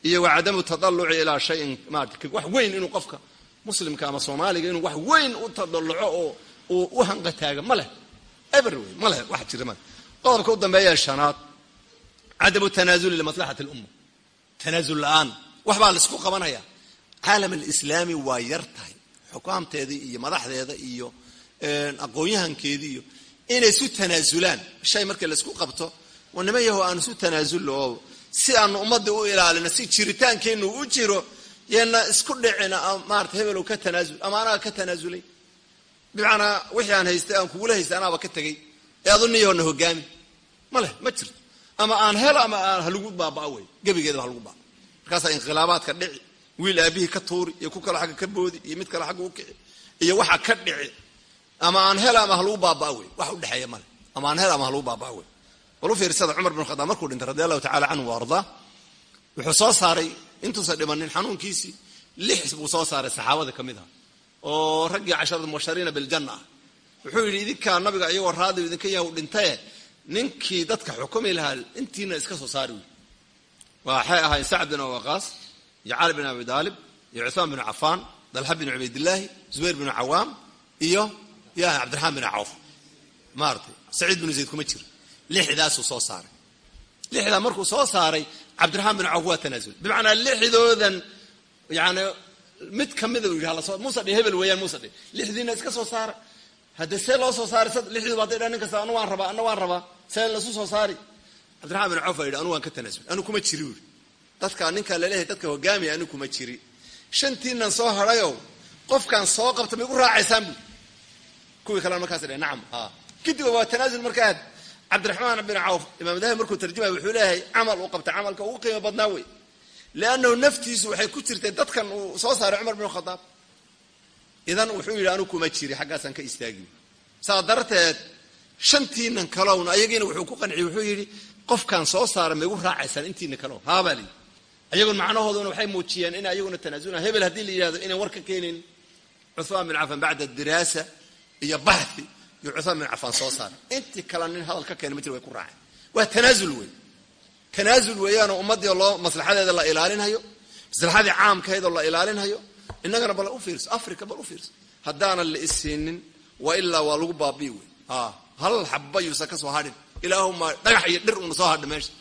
iyo wa cadamu tadaluci ilaa shayin maarata wax weyn inuu qofka muslimka ama soomaaliga inuu wax weyn u tadaluco oo uu u hanqataaga ma leh. Ever wey ma leh wax jira male qodobka u dambeeya shanaad. Cadamu tanaasuli limaslaxati lumma tanaasul la'aan waxbaa la qabanaya. Caalam alislaami waa yar tahay. Xukaamteedii iyo madaxdeeda iyo aqoon-yahankeedii iyo inay isu tanaasulaan. Shay markii la isku qabto niman yaho aan isu tanaasulno oo si aanu ummadda u ilaalino si jiritaankeennu u jiro yeena isku dhicina maarata hebelow ka tanaasul ama anaa ka tanaasulay. Bimacnaa wixii aan haystay aan kugula haystay anaaba ka tegay ee adu niyahoona hogaami. Ma leh ma jirto ama aan helo ama aan halagu baabaa wey gebigeeda halagu baaba markaasaa inqilaabaadka dhici wiil aabihii ka tuuri iyo ku kale agga ka boodi iyo mid kale agga u kici iyo waxa ka dhici. Ama aan helo ama halagu baabaa wey wax udhexeeya male ama aan helo ama halagu baabaa wey bal u fiirsada cumar bin khadaab markuu dhintay radi allahu tacala canhu wa wuxuu soo saaray intuusan dhimanin xanuunkiisii lix buu soo saaray saxaabada ka mid ah oo raggii casharada mubashariina biljanna ah. Wuxuu yidhi idinkaa nabiga iyagoo raadi idinka yahu dhintaye ninkii dadka xukumi lahaa intiina iska soo saari wy waxay ahayn sacd bin waqaas iyo cali bin abi daalib iyo cuثmaan bin cafaan dalxa bin cubaydillaahi zubayr bin cawaam iyo ya cabdiraxmaan bin cawf. Maaratay saciid bin zayd kuma jiro. Lixdaasuu soo saaray. Lixdaa markuu soo saaray cabdiraxmaan bin cawf waa tanaasul bimacnaa lixdoodan yani mid kamida yidhi halasoo muuse dhe hebel weeyaan muuse dhe lixdiina iska soo saara. Hadde see loo soo saaray lixdiiba hadday dha nin kasta waan rabaa ana waan rabaa see lasu soo saari. Cabdiraxmaan bin cawf yidhi anu waan ka tanaasul anu kuma jiri uri dadka ninkaa la leeyahay dadka hogaamiya anu kuma jiri. Shantiinan soo hadhayow qofkaan soo qabta may u raacaysaan bu kuwii kalena markaas dhe nacam a kadiba waa tanaasul markaad cabdiraxmaan bin cawf imaam dahabi markuu tarjumaya wuxuu leeyahay camal uu qabta camalka ugu qiimo badnaa wey. Liannahu naftiisu waxay ku jirtay dadkan uu soo saaray cumar bin khadaab. Idan wuxuu yidhi anu kuma jiri xaggaasaan ka istaagi saa darteed shantiinan kalowna ayagiina wuxuu ku qanciyey wuxuu yidhi qofkaan soo saara ma raacaysaan intiina kalow. Haabaa lii ayagun macnahooduna waxay muujiyeen in ayaguna tanaasulaan hebel haddii la yidhahdo inaan war ka keenin cuhmaan bin cafaan bacda diraasa iyo baxthi iyo cuhmaan bin cafaan soo saaray. Intii kale nin hadal ka keena ma jir way ku raaceen. Waa tanaasul wey tanaasul weeyaanoo ummaddii loo maslaxadeeda la ilaalinhayo maslaxadii caamkahaydoo la ilaalinhayo innagana bal u fiirso africa bal u fiirso. Haddaanan la isiinin waa ilaa waa lagu baabii wey hal xaba yuusan ka soo hadhin. Ilaahuma dhagax iyo dhir una soo hadha meesha.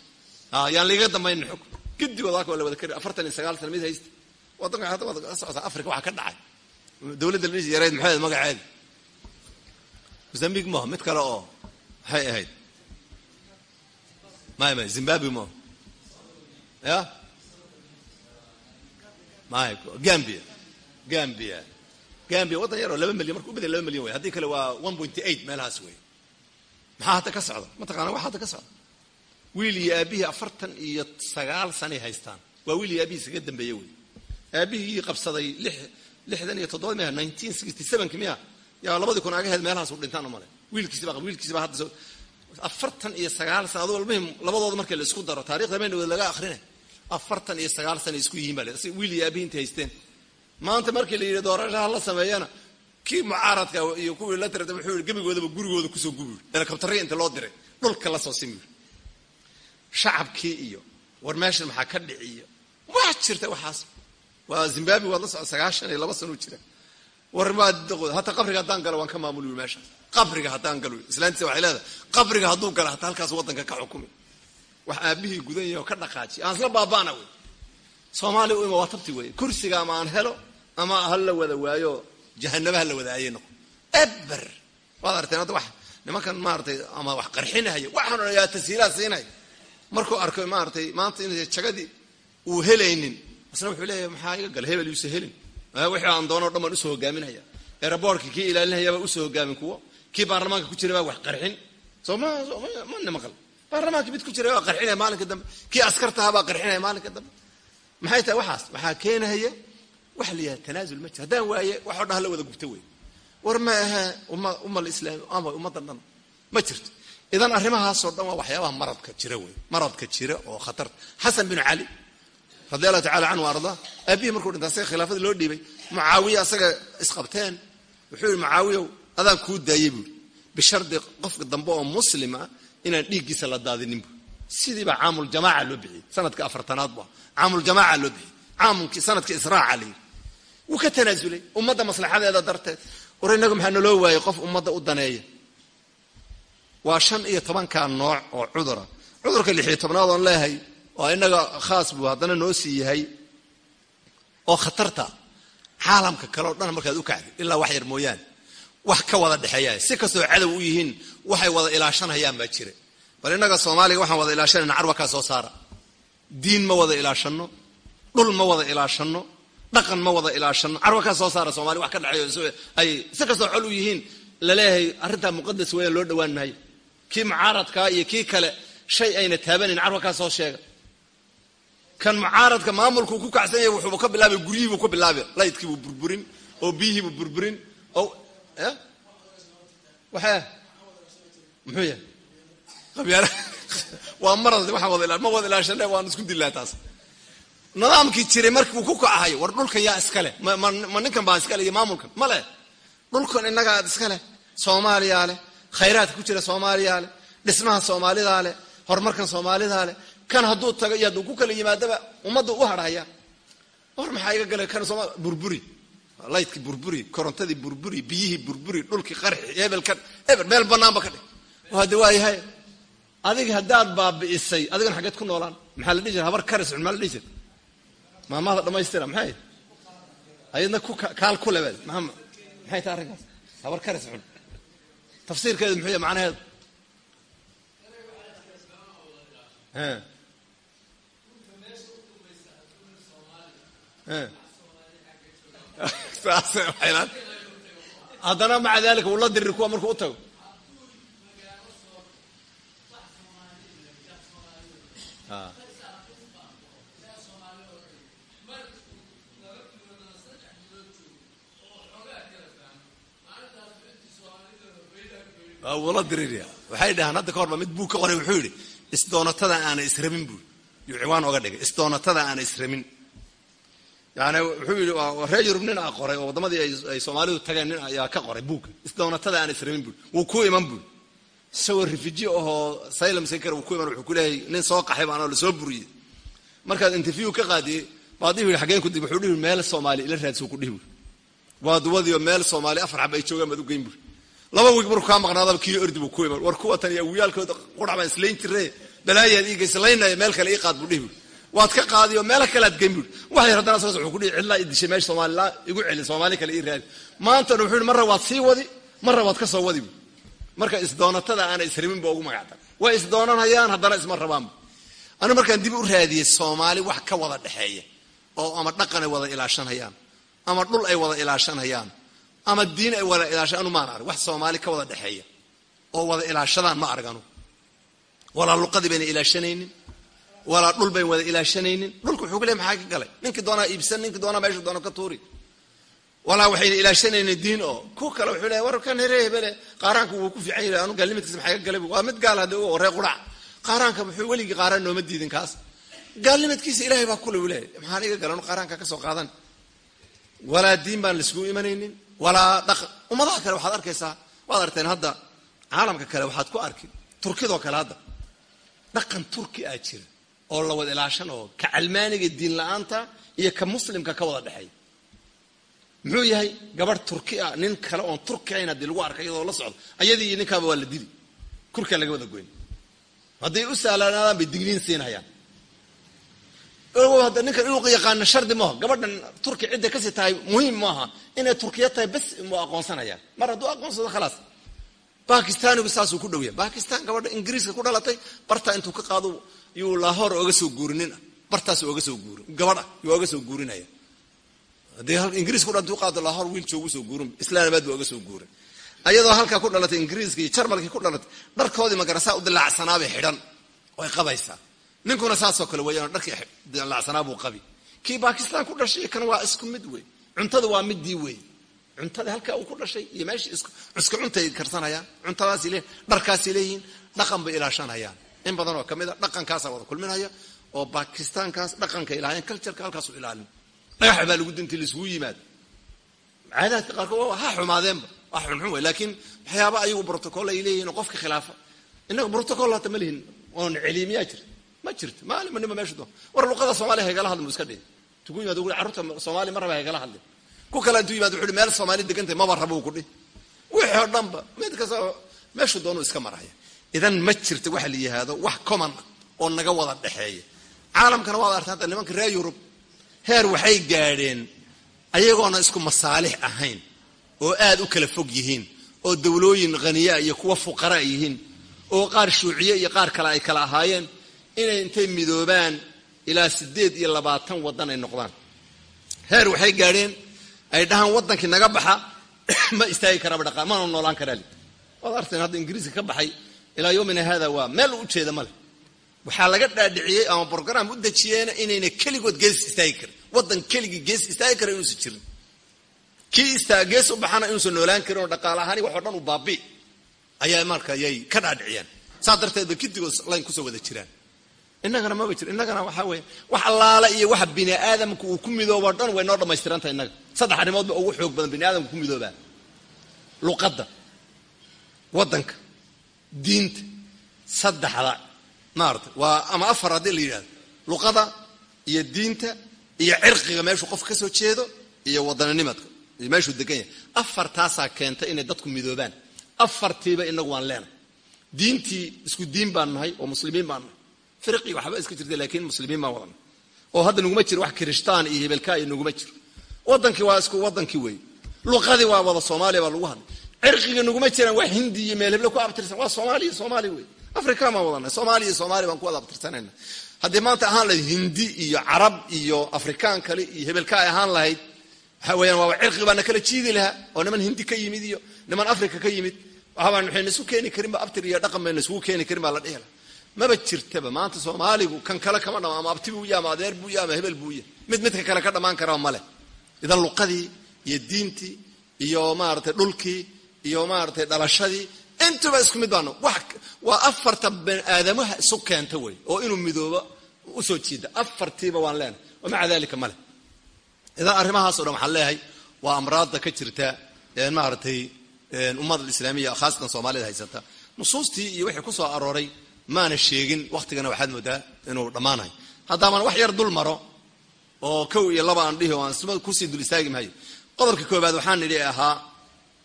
Yaan laiga dambaynin xukm gidigood halka waa la wada kari afartan iyo sagaal sana mid haysta wadanka hadda waad ka socotaa africa waxaa ka dhacay. Dowladda la yareed maxay magaceeda mozambique maho mid kale oo maxay ahayd. Maya maya zimbabwe maho ya? Maya gambia. Gambia. Gambia waddan yaroo laba milyan marka u badan laba milyan wey haddii kale waa one pointy eight meelahaas wey maxaa hadda ka socda mataqaana wax hadda ka socda wiil iyo aabihii afartan iyo sagaal sanay haystaan. Waa wiil iyo aabihii isaga dambeeye wey aabihii qabsaday lix lixdan iyo toddoba miya nineteen sixty sevenki miya. Yaa labadii kun agaheed meelahaasu dhintaan umale wiilkiisiba wiilkiisiba hadda afartan iyo sagaal sana adu almuhim labadooda markii la isku daro taarikhda maynawad laga akrinay afartan iyo sagaal sana isku yihiin baa wiil iyo aabihiinta haysteen. Maanta markii la yidhi doorashaha la sameeyana kii mucaaradka iyo kuwii la tirta wuxuu yidhi gebigoodaba gurigooda ku soo gubi helikabtari inta loo diray dhulka la soo simi shacabkii iyo war meeshan maxaa ka dhici iyo waa jirta waxaas. Waa zimbabwe waad la socda sagaashan iyo laba sanuu jira. War waa hataa qabriga haddaan galo waan ka maamuli wi meesha qabriga haddaan galo islaantiisa waxay leedahay qabriga hadduu galo hataa halkaas waddanka ka xukumi wax aabihii gudan yahay oo ka dhaqaajiy aan isla baaba'na wey soomaaliya u ima waa tabti wey kursiga aan helo ama ha la wada waayo jahanaba ha la wada aayay noqo eber. Waad arteen hadda wax nimankan maaratay ama wax qarxinahaya waxaan yaa tashiilaad siinaya. Markuu arko maaratay maanta in jagadii uu helaynin asna wuxuu leeyahay maxaa iga gala hebel helin. Wixii aan doono o dhan baan u soo hogaaminaya. Eraboorka kii ilaalinayabaa u soo hogaamin kuwo. Kii baarlamaanka ku jira baa wax qarxin. Soo ma mana maqal baarlamaanka mid ku jira baa qarxinaya maalinka dambe. Kii askartaha baa qarxinaya maalinka dambe. Maxay tahay waxaas? Waxaa keenahaya waxa la yidhaha tanaasul ma jiro haddaan waaye wax oo dhan hala wada gubto wey war ma aha umma ummal islaami ama ummaddan dhan. Ma jirto. Idan arrimahaasoo dhan waa waxyaabaha maradka jira wey maradka jira oo khatarta xasan binu cali radi allahu tacala canhu ardaa aabihii markuu dhinta asaga khilaafadii loo dhiibay mucaawiya asaga isqabteen. Wuxuu yihi mucaawiyow adaan kuu daayey buuri bishardi qofka dambe oo muslim ah inaan dhiiggiisa la daadinin buuri sidiibaa caamuljamaaca loo bixiyey. Sanadka afartanaad bu caamuljamaaca loo bixiyey. Caamulkii sanadka israaca la yidhi wuu ka tanaasulay ummadda maslaxadeeda darteed. War inaga maxaa naloo waayey qof ummadda u daneeya? Waa shan iyo tobankaa nooc oo cudura. Cudurka lixiyo tobnaad oon leehay oo inaga khaas buu haddana noo sii yahay oo khatarta caalamka kale dhan markaad u kacdi ilaa wax yar mooyaane. Wax ka wada dhexeeya si kastoo cadow u yihiin waxay wada ilaashanayaan baa jira. Bal innaga soomaaliga waxaan wada ilaashanayna carwa kaa soo saara. Diin ma wada ilaashano dhul ma wada ilaashano dhaqan ma wada ilaashano carwa kaa soo saara soomaliya wax ka dhexeeyo ay si kastoo col u yihiin la leeyahay arrintaa muqadas weeyaan loo dhawaan maayo kii mucaaradkaa iyo kii kale shay ayna taabanayn carwa kaa soo sheega. Kan mucaaradka maamulkuu ku kacsan yahay wuxuuba ka bilaabay guryihiibuu ka bilaabay laydkiibuu burburin oo biyihiibuu burburin oo waxaa muxuu yahay? Waa marad waxaan wada ma wada ilaashane waan isku dilaa taas nidaamkii jiray markii uu ku kacahayo war dhulkan yaa iskale ma ninkan baa iskale iyo maamulkan? Ma leh. Dhulkan innagaa iska leh. Soomaaliyaa leh. Khayraadka ku jira soomaaliyaa leh. Dhismaha soomaalidaa leh. Horumarkan soomaalidaa leh. Kan hadduu tago iyo hadduu ku kala yimaadaba ummadda u harhaya war maxaa iga galay kan sooma burburi. Laydkii burburi korontadii burburi biyihii burburi dhulkii qarxi hebelkan hebel meel banaanba ka dhig. Hadda waayahay adiga haddaad baabi'isay adigana xaggeed ku noolaan. Maxaa la dhihi jira habar karis cun maa la dhihi jira maamahda dhamaystira maxay? Ayadna kaal ku lebed maama maxay tahay arrinkaas? Habar karis cun tafsiirkeedu muxuu yahay macnaheedu? Haddana maca dalika uu la diriri kuwa markuu u tago wula dirirya waxay dhahaan hadda ka horba mid buu ka qoray wuxuu yidhi. Isdoonatada aana israbin buu yuu ciwaan oga dhigay. Isdoonatada aana israbin yani wuxuu yidhi reer yurub nin a qoray oo waddamadii ay soomaalidu tageen nin ayaa ka qoray buugga isdoonatada aana israbin buu wuu ku iman buu isagoo refugee ahoo asylum seeker wuu ku iman wuxuu ku leeyahay. Nin soo qaxay baanoo la soo buriyey. Markaad interview ka qaadiyey baadihi yidhi xageen ku dib wuxuu dhihi meel soomaali ila raadso ku dhihi buri waa duwadiio meel soomaali afar xaba ay joogaan baad u geyn buri laba wiig markuu kaa maqnaadaba kii ordi buu ku iman. War kuwa tan iyo awiyaalkooda qurac baan islayn jire balaayaad iiga islaynaya meel kale ii qaad buu dhihi waad ka qaadiyo meelo kale aad geyn buri wax yar haddana saas wuxuu ku dhihi cidlaa idishay meesha soomaalila igu celi soomaali kale ii raadi. Maantana wuxuu yihi marra waad sii wadi marra waad ka soo wadi buri marka isdoonatada aana israbin ba ugu magacdan way isdoonanhayaan haddana isma rabaanbu anu markaan dib u raadiyey soomaali wax ka wada dhexeeya oo ama dhaqan ay wada ilaashanhayaan ama dhul ay wada ilaashanhayaan ama diin ay wada ilaashan anu maan arag wax soomaali ka wada dhexeeya. Oo wada ilaashadaan ma arag anu walaa luqadii bayna ilaashanaynin. Walaa dhul bayn wada ilaashanaynin. Dhulka wuxuu ku leey maxaa ka galay? Ninkii doonaa iibsan ninkii doonaa meeshu doona ka tuuri. Walaa waxayna ilaashanayna diin oo. Ku kale wuxuu leeya warkan here hebele qaaraanka wuu ku fiican yahay anu gaalnimadkiisa maxaa ka galay? Waa mid gaal hadda u waree qurac qaaraanka muxuu weligii qaaraan nooma diidin kaas. Gaalnimadkiisa ilaahay baa kule u leeyahy maxaan iga galan qaaraanka ka soo qaadan? Walaa diin baan laiskugu imanaynin walaa dhaqan ummadaha kale waxaad arkaysaa waad arteen hadda caalamka kale waxaad ku arki turkidoo kale hadda. Dhaqan turki aa jira oo la wada ilaashan oo ka calmaaniga diin la'aanta iyo ka muslimka ka wada dhexeeya. Muxuu yahay gabadh turki ah nin kale oon turki ahayn haddii lagu arkay iyadoo la socdo ayadii iyo ninkaaba waa la dili. Kurkaa laga wada goyn. Hadday u saalaanaadaan bay digniin siinayaan hadda ninkan inuu yaqaano shardi maaha gabadhan turki cidday ka sii tahay muhiim maaha inay turkiya tahay bas mu aqoonsanayaan mar hadduu aqoonsado khalaas bakistaanigu saasuu ku dhowya. Bakistan gabadha ingiriiska ku dhalatay bartaa intuu ka qaado yuu lahor oga soo guurinin. Bartaas oga soo guuri. Gabadha yuu oga soo guurinaya. Haddii ingiriiska kudhalata u qaado lahor wiil joogu soo guurin. Islaamabaad buu oga soo guurin ayadoo halkaa ku dhalatay ingiriiska iyo jarmalkii ku dhalatay dharkoodii magarasaa u dilaacsanaabay xidhan. Way qabaysaa ninkuna saasoo kale weeyaan dharkii dilacsanaa buu qabi. Kii bakistan ku dhashay kan waa isku mid wey cuntada waa midii wey cuntada halkaa uu ku dhashay iyo meeshii isku cuntay karsanayaan cuntadaasay leeyihiin dharkaasay leeyihiin dhaqan bay ilaashanayaan. In badan oo ka mid a dhaqankaasaa wada kulminaya oo bakistaankaas dhaqanka ilaahayeen cultureka halkaasu ilaalin. Dhagax baa lagu dinti laisugu yimaado. Caadaadka qaarkood ha xumaadeenba wax xunxun wey laakiin waxyaaba ayagu brotocoll ay leeyihiin oo qofka khilaafa. Innaga brotocoll hata ma lihin oon celiy miyaa jirta ma jirto maalima nima meeshu doon war luqada soomaaliya haygala hadlin bu iska dhihi. Tugu yimaad carruurta soomaaliya ma raba haygala hadlin ku kale intuu yimaad wuxu meel soomaali degantay maba rabo ku dhihi. Wixii oo dhanba mid kasta meeshuu doonu iska maraya. Idan ma jirta waxa la yihaahdo wax common oo naga wada dhexeeya. Caalamkana waad arta hadda nimanka reer yurub heer waxay gaadheen ayagoona isku masaalix ahayn oo aad u kala fog yihiin oo dawlooyin khaniya iyo kuwa fuqara yihiin oo qaar shuuciye iyo qaar kale ay kala ahaayeen inay intay midoobaan ilaa sideed iyo labaatan waddan ay noqdaan. Heer waxay gaadheen ay dhahaan waddankii naga baxa ma istaagi karaaba mana noolaan karaa waad arteen hadda ingiriiska ka baxay ilaa yowmina hada waa meel u ujeeda ma leh. Waxaa laga dhaadhiciyey ama brogram u dejiyeena inayna keligood gees istaagi karin waddan keligii gees istaagi kara inuusan jirin. Kii gees u baxana inuusan noolaan karin oo dhaqaale ahaani waxoo dhan u baabi. Ayaa marka yay ka dhaadhiciyaan. Saas darteed ba kidigood layn ku soo wada jiraan innagana maba jiro innagana waxaa weeye wax allaala iyo waxa bini aadamka uu ku midoobo dhan way noo dhammaystirantahay innaga. Saddex arrimood ba ugu xoog badan bini aadamka ku midoobaa luqadda waddanka diinta saddexda maarata waa ama afar haddii la yidhahdo luqada iyo diinta iyo cirqiga meeshuu qofka ka soo jeedo iyo waddaninimadka iyo meeshuu degan yahay. Afartaasaa keentay inay dadku midoobaan. Afartiiba inagu waan leenahay. Diintii isku diin baan nahay oo muslimiin baan nahay firqi waxba iska jirta laakiin muslimiin baan wadana oo hadda naguma jiro wax kirishtaan iyo hebelkaa iyo naguma jiro. Wadankii waa isku wadankii wey luqadii waa wada soomaaliya baa lagu hadlay. Cirqiga naguma jiraan wax hindi iyo meel heble ku abtirsan. Waa soomaaliya soomaali wey africa baan wadana. Soomaaliya iyo baan ku wada abtirsanayna haddii maanta ahaan lahayd hindi iyo carab iyo afrikaan kale iyo hebelka ay ahaan lahayd waxa weeyaan waaba cirqi baana kala jiidi lahaa. Oo niman hindi ka yimid iyo niman africa ka yimid waxbaan waxayna isu keeni karinba abtir iyo dhaqan bayna isugu keeni karin baa la dhihi laha maba jirtaba. Maanta soomaaligu kan kale kama dhama ama abti buu ya ama adeer buu ya ama hebel buu ya mid midka kale ka dhammaan karaa male idan luqadii iyo diintii iyo maaratay dhulkii iyo maaratay dhalashadii intuba isku mid baano waa afarta bani aadamaha isu keenta wey oo inuu midoobo u soo jiida. Afartiiba waan leenahay. Wamaca dalika male idan arrimahaas o dhan waxaan leeyahay waa amraadda ka jirta maaratay ummada islaamiya khaasatan soomaalida haysata. Nusuustii iyo wixii ku soo arooray maana sheegin waktigana waxaad moodaa inuu dhammaanayo. Haddaaban wax yar dul maro oo kow iyo laba aan dhihi o aan ku sii dul istaagi maayo. Qodobka koobaad waxaan nidhi ahaa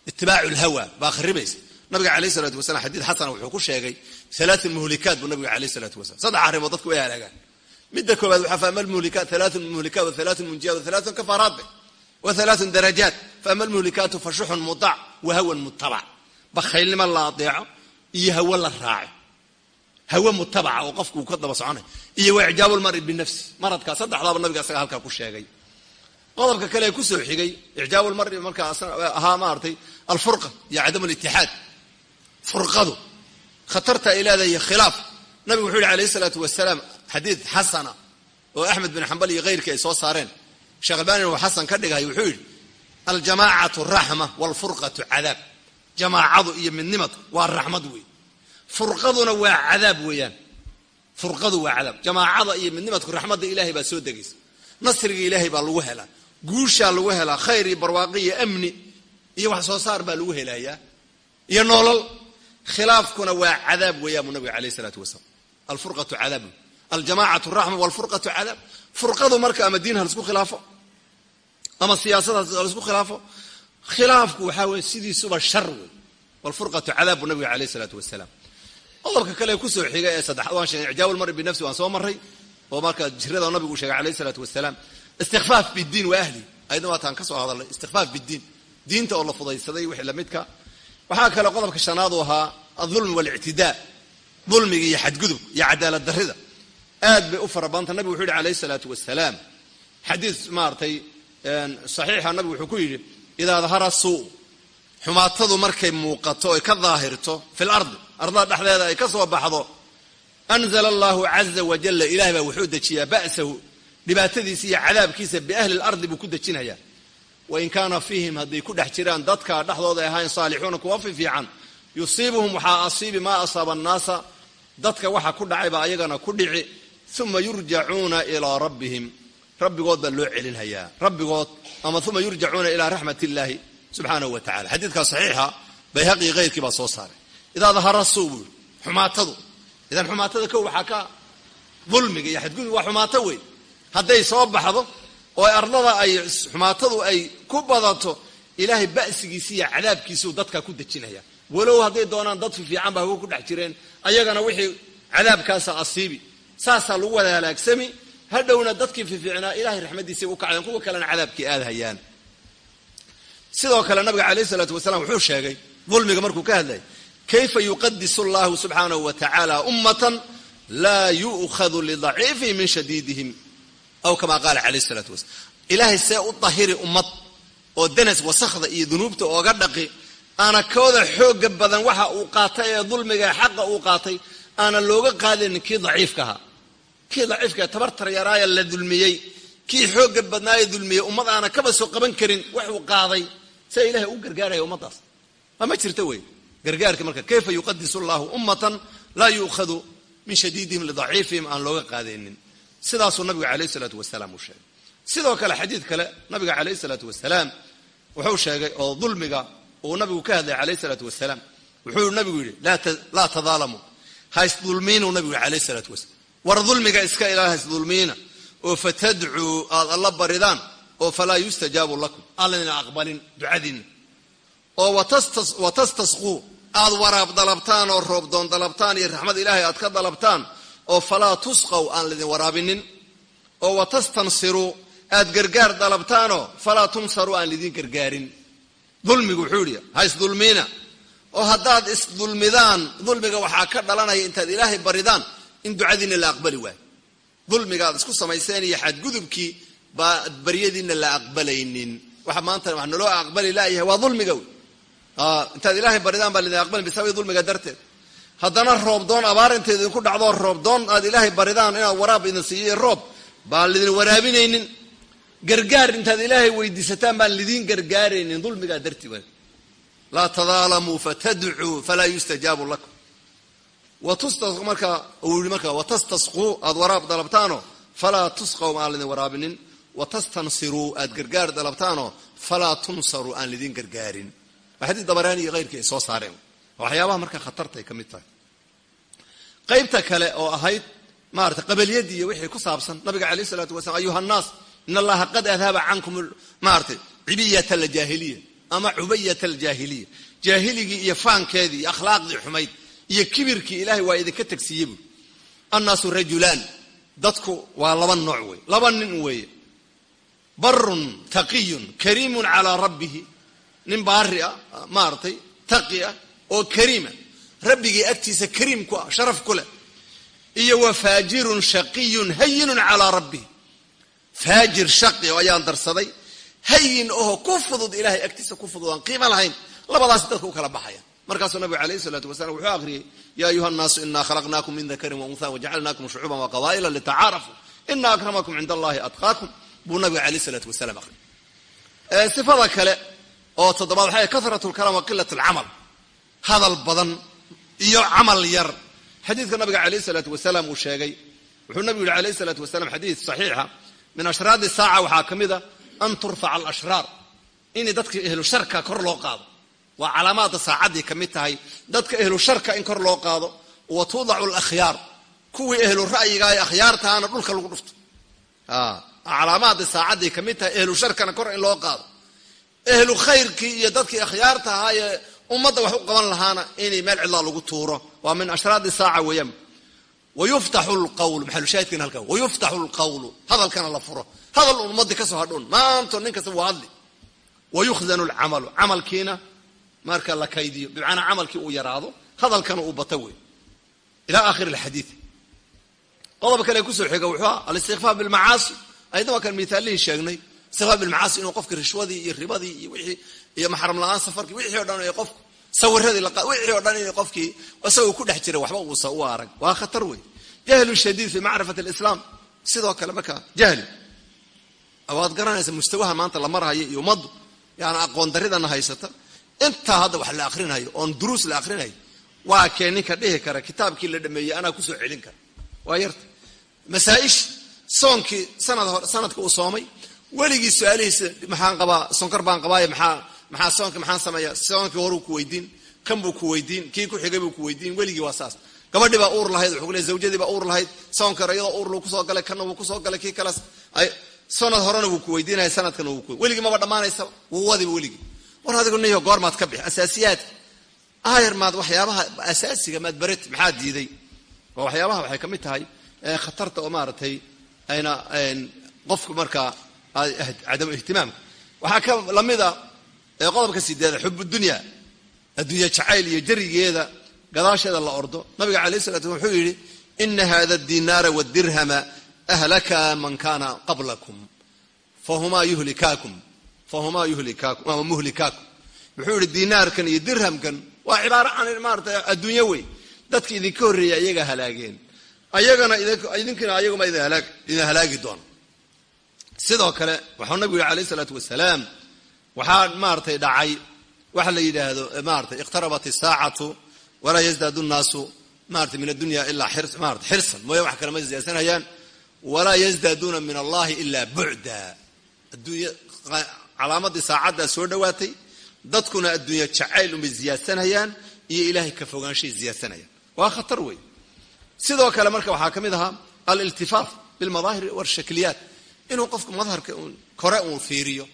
itibaacu lhawa baa kharibaysa nabiga alayh salaatu wasalam xadiid xasana wuxuu ku sheegay alaat muhlikaat buu nabiga alayh salaatu wasalam saddex arrimood dadku way halaagaan. Midda koobaad waxaa faama lmuhlikaat alaatun muhlikaat wa alaatun munjiyaat wa alaatun kafaaraat be. Wa alaatun darajaat faama almuhlikaatu fa shuxun mudac wa hawan mutabac bakhaylnimo la adeeco iyo hawo la raaco hawe mutabaca oo qofku uu ka daba soconay iyo wa icjaabu lmari binafsi maradkaa saddexdaaba nabiga isaga halkaa ku sheegay. Qodobka kale ee ku soo xigay icjaabu lmari markaa ahaa maaratay alfurqa iyo cadam litixaad furqadu khatarta ay leedahay khilaaf. Nabigu wuxuu yihi alayh isalaatu wasalaam xadiid xasana oo axmed bin xambal iyo keyrkii ay soo saareen. Sheekh albanin uu xasan ka dhigay wuxuu yidhi aljamaacatu raxma waalfurqatu cadaab. Jamaacadu iyo midnimadu waa raxmad wey furqaduna waa cadaab weeyaan. Furqadu waa cadaab. Jamaacada iyo midnimadku raxmadda ilaahay baa soo degaysa. Nasriga ilaahay baa lagu helaa. Guushaa lagu helaa. Khayr iyo barwaaqi iyo amni iyo wax soo saar baa lagu helayaa. Iyo noolol khilaafkuna waa cadaab weeyaan buu nabiga alayh isalaatu wasalaam. Alfurqatu cadaab. Aljamaacatu raxma walfurqatu cadaab. Furqadu marka ama diin ha khilaafo ama siyaasad ha khilaafo khilaafku waxaa weye sidiisuba shar wey walfurqatu cadaab buu nabiga alayh isalaatu wasalaam qodobka kale ku soo xiga ee saddexaad waan sheegay icjaabu lmari binafsi waan soo maray oo marka jirada nabigu sheegay alayh isalaatu wasalaam istikfaaf bidiin wa ahli. Ayadna waataan ka soo hadalnay istikfaaf bidiin diinta oo la fudaysaday wixii lamidka waxaa kale qodobka shanaad uu ahaa alulmi walictidaa dulmiga iyo xadgudub iyo cadaalad darrida. Aad bay u fara badanta nabigu wuxuu yihi alayh isalaatu wasalaam xadiis maaratay saxiixa nabigu wuxuu ku yidhi idaa dahara suu xumaatadu markay muuqato oy ka daahirto fi lardi ardada dhexdeeda ay ka soo baxdo anzala allahu caza wajalla ilahay baa wuxuu dejiyaa ba'sahu dhibaatadiisa iyo cadaabkiisa biahli lardi buu ku dejinayaa wain kaana fiihim hadday ku dhex jiraan dadka dhexdooda ahayn saalixuuna kuwa fi fiican yusiibuhum waxaa asiibi maa asaaba annaasa dadka waxa ku dhacay baa ayagana ku dhici uma yurjacuuna ilaa rabbihim. Rabbigood baa loo celinhayaa. Rabbigood ama uma yurjacuuna ilaa raxmat illaahi subxaanahu wa tacala xadiidkaa saxiixa bayhaqii keyrkii baa soo saaray idaa dahara suu buu xumaatadu. Idan xumaatada kow waxaa ka dulmiga iyo xadgudub waa xumaato wey hadday soo baxdo oo ardada ay xumaatadu ay ku badato ilaahay ba'sigiisi iyo cadaabkiisuu dadka ku dejinaya. Walow hadday doonaan dad fiican baa hago ku dhex jireen ayagana wixii cadaabkaasa asiibi. Saasaa lagu wada halaagsami. Hadhowna dadkii fiificnaa ilahay raxmadiisay u kacdeen kuwa kalena cadaabkii aadhayaan sidoo kale nabiga alayh isalaatu wasalaam wuxuu sheegay dulmiga markuu ka hadlayay kayfa yuqadisu llahu subxaanahu wa tacaala ummatan laa yu'khadu lidaciifihim min shadiidihim aw kama qaala alayh isalaatu wasalam ilaahay see u dahiri ummad oo danas wasakhda iyo dunuubta ooga dhaqi aana kooda xooga badan waxa uu qaatay ee dulmiga xaqa uu qaatay aanan looga qaadanin kii daciifka ahaa kii daciifka tabartar yaraaya la dulmiyey kii xooga badnaaye dulmiyey ummad aana kaba soo qaban karin waxuu qaaday sia ilahay u gargaaraya ummadaas waa ma wey gargaarka marka kayfa yuqadisu llahu ummatan laa yu'khadu min shadiidihim lidaciifihim aan looga qaadaynin. Sidaasuu nabigu alayh isalaatu wasalaam uu sheegay. Sidoo kale xadiid kale nabiga alayh isalaatu wasalaam wuxuu sheegay oo dulmiga uu nabigu ka hadlay alayh isalaatu wasalaam wuxuu nabigu yidhi laa tadaalamu ha isdulmiinuu nabigu yidhi alayh isalaatu war dulmiga iska ilaah ha isdulmiina. Oo fatadcuu aad alla baridaan oo falaa yustajaabu lakum. Alladina aqbalin ducadiinna oo watastasquu aad waraab dalabtaan oo roobdoon dalabtaan iyo raxmad ilaahay aad ka dalabtaan oo falaa tusqaw aan laydin waraabinin. oo watastansiruu aad gargaar dalabtaanoo falaa tunsaru aan laydin gargaarin. Dulmigu wuxuu yidhi ha isdulmiina oo haddaad isdulmidaan dulmiga waxaa ka dhalanaya intaad ilaahay baridaan in ducadiinna la aqbali waayo dulmiga aad isku samayseen iyo xadgudubkii baa baryadiinna la aqbalaynin. Waxa maanta wax naloo aqbali laayahay waa dulmiga wey intaad ilaahay baridaan baa laydin aqbalin bisababi dulmiga darteed haddana roobdoon abaar inteed idinku dhacdo roobdoon aad ilaahay baridaan inaad waraab idin siiyo roob baan lidin waraabinaynin gargaar intaad ilaahay weydiisataan baan lidiin gargaaraynin dulmigaa darti wa laa tadaalamuu fatadcuu falaa yustajaabu lakum marka uu yii marka watastasquu aad waraab dalabtaanoo falaa tusqaw aan lidin waraabinin watastansiruu aad gargaar dalabtaanoo falaa tunsaru aan lidin gargaarin waa xadiis dabaraani iyo ay soo saareen. Waxyaabaha marka khatartay ka mid tahay. Qaybta kale oo ahayd maarata qabaliyadii wixii ku saabsan nabiga alayh isalaatu wasalam ayuha nnaas in allaha qad adhaba cankum maaratay cibiyat aljaahiliya ama cubayat aljaahiliya. Jaahiligii iyo faankeedii iyo akhlaaqdii xumayd iyo kibirkii ilahay waa idinka tegsiiye buuri annaasu rajulaan dadku waa laba nooc wey laba nin weeye. Barun taqiyun kariimun calaa rabbihi nin baari ah maaratay taqi ah oo kariima. Rabbigii agtiisa kariim ku ah sharaf ku leh. Iyo wa faajirun shaqiyun hayinun calaa rabbihi faajir shaqi oo ayaan darsaday. Hayin oho ku fudud ilahay agtiisa ku fudud aan qiimo lahayn. Labadaas dadka u kala baxaya markaasuu nabigu alayh isalaatu wasalam wuxuu akhriyey ya ayuha nnaasu inaa khalaqnaakum min dakarin wa unha wajacalnaakum shucuuban wa qabaa'ila litacaarafuu ina akramakum cinda allahi atqaakum. Buu nabiga alayh isalaatu wasalaam akhriyay sifada kale oo toddobaad waxay karat lkalaam wa qilat hadal badan iyo camal yar. Xadiidka nabiga alayh salaatu wasalaam uu sheegay. Wuxuu nabigu yihi alayh salaatu wasalam xadiid saxiixa. Min ashraadi saaca waxaa ka mida an turfaca alashraar. Inay dadka ehlu sharka kor loo qaado. Waa calaamaadda saacaddii ka mid tahay. Dadka ehlu sharka in kor loo qaado wa tudacu lakhyaar kuwii ehlu ra'yiga ee akhyaartaana dhulka lagu dhufto. Calaamaadda saacaddii ka mid tahay ehlu sharkana kor in loo qaado ehlu khayrkii iyo dadkii akhyaarta ahaa ee ummadda wax u qaban lahaana inay meel cidlaa lagu tuuro. Waa min ashraadi saaca weeyaan wayuftaxu lqawlu maxalushaahidkana halkaa wayuftaxu lqawlu hadalkana la furo. Hadal ummadii ka soo hadhown maanto nin kasta waa hadli. Wayukhdanu lcamalu camalkiina marka la kaydiyo bimacnaa camalkii uu yaraado hadalkana uu bato wey ila akhir alxadiid qodob kale ku soo xiga wuxuu ah alistikfaar bilmacaasi ayadna waa kan miaalihii sheegnay istikfaar bilmacaasi inuu qofki rishwadii iyo ribadii iyo wixii iyo maxram la'aan safarkii wixii o dhan qofku sawiradii wixii o dhan in qofkii isagoo ku dhex jira waxba uusa u arag. Waa khatar wey jahlu shadiid fi macrifat alislaam. Sidoo kale marka jahli waad garanaysa mustawaha maanta la marhayo iyo ummaddu yani aqoon haysata. Intaa hadda wax la akrinayo oon duruus la akrinayo waa kee ninka dhihi kara kitaabkii la dhameeyey anaa ku soo celin kara. Waa yarta. Masaa'ish soonkii sanadka uu soomay weligii su'aalihiisa maxaan qabaa sonkor baan qabaaye maxaa maxaa soonka maxaan sameeya? Soonkii horuu ku weydiin kan buu ku weydiin kii ku xigay buu ku weydiin weligii waa saas. Gabadhii baa uur lahayd wuxuu le zawjadii baa uur lahayd soonkar iyadoo uur ku soo galay kanna wuu ku soo galay kii kale sanad horena wuu ku weydiinaya sanadkana wuu ku weligii maba dhammaanaysaba wuu wadiba weligii. War adigu niyo goormaad ka bixi asaasiyaadka aayar maad waxyaabaha asaasiga maad baret maxaa diiday? Oo waxyaabaha waxay ka mid tahay khatarta oo maaragtay ayna qofku markaa cadamu ihtimaamka waxaa ka lamida qodobka sideeda xubudunya adduunya jacayl iyo jarigeeda gadaasheeda la ordo nabiga alayh salatu slam wuxuu yidhi ina hada dinaara wdirhama ahlaka man kana qablakum fahumaa yuhlikaakum fahumaa yuhlikaakum ama muhlikaakum wuxuu yihi dinaarkan iyo dirhamkan waa cibaaro can maarata adduunyo wey dadka idinka horreeya iyaga halaageen ayagana idinkina ayaguma idin sidoo kale waxuu nabigu yihi alayh isalaatu wasalaam waxaa maaratay dhacay. Waxa la yidhaahdo maratay iqtarabat isaacatu walaa yazdaadu nnaasu. Marata min addunya ilaa marata xirsan. Mooya wax kale ma ziyadsanayaan walaa yazdaaduuna min allahi ilaa bucda adduunya calaamadii saacaddaa soo dhowaatay dadkuna adduunya jacayl unbay ziyaadsanayaan iyo ilaahay ka fogaanshay ziyaadsanayaan waa khatar wey sidoo kale marka waxaa ka mid ahaa aliltifaaf bilmadaahir walshakliyaat inuu qofku madharka kore uun fiiriyo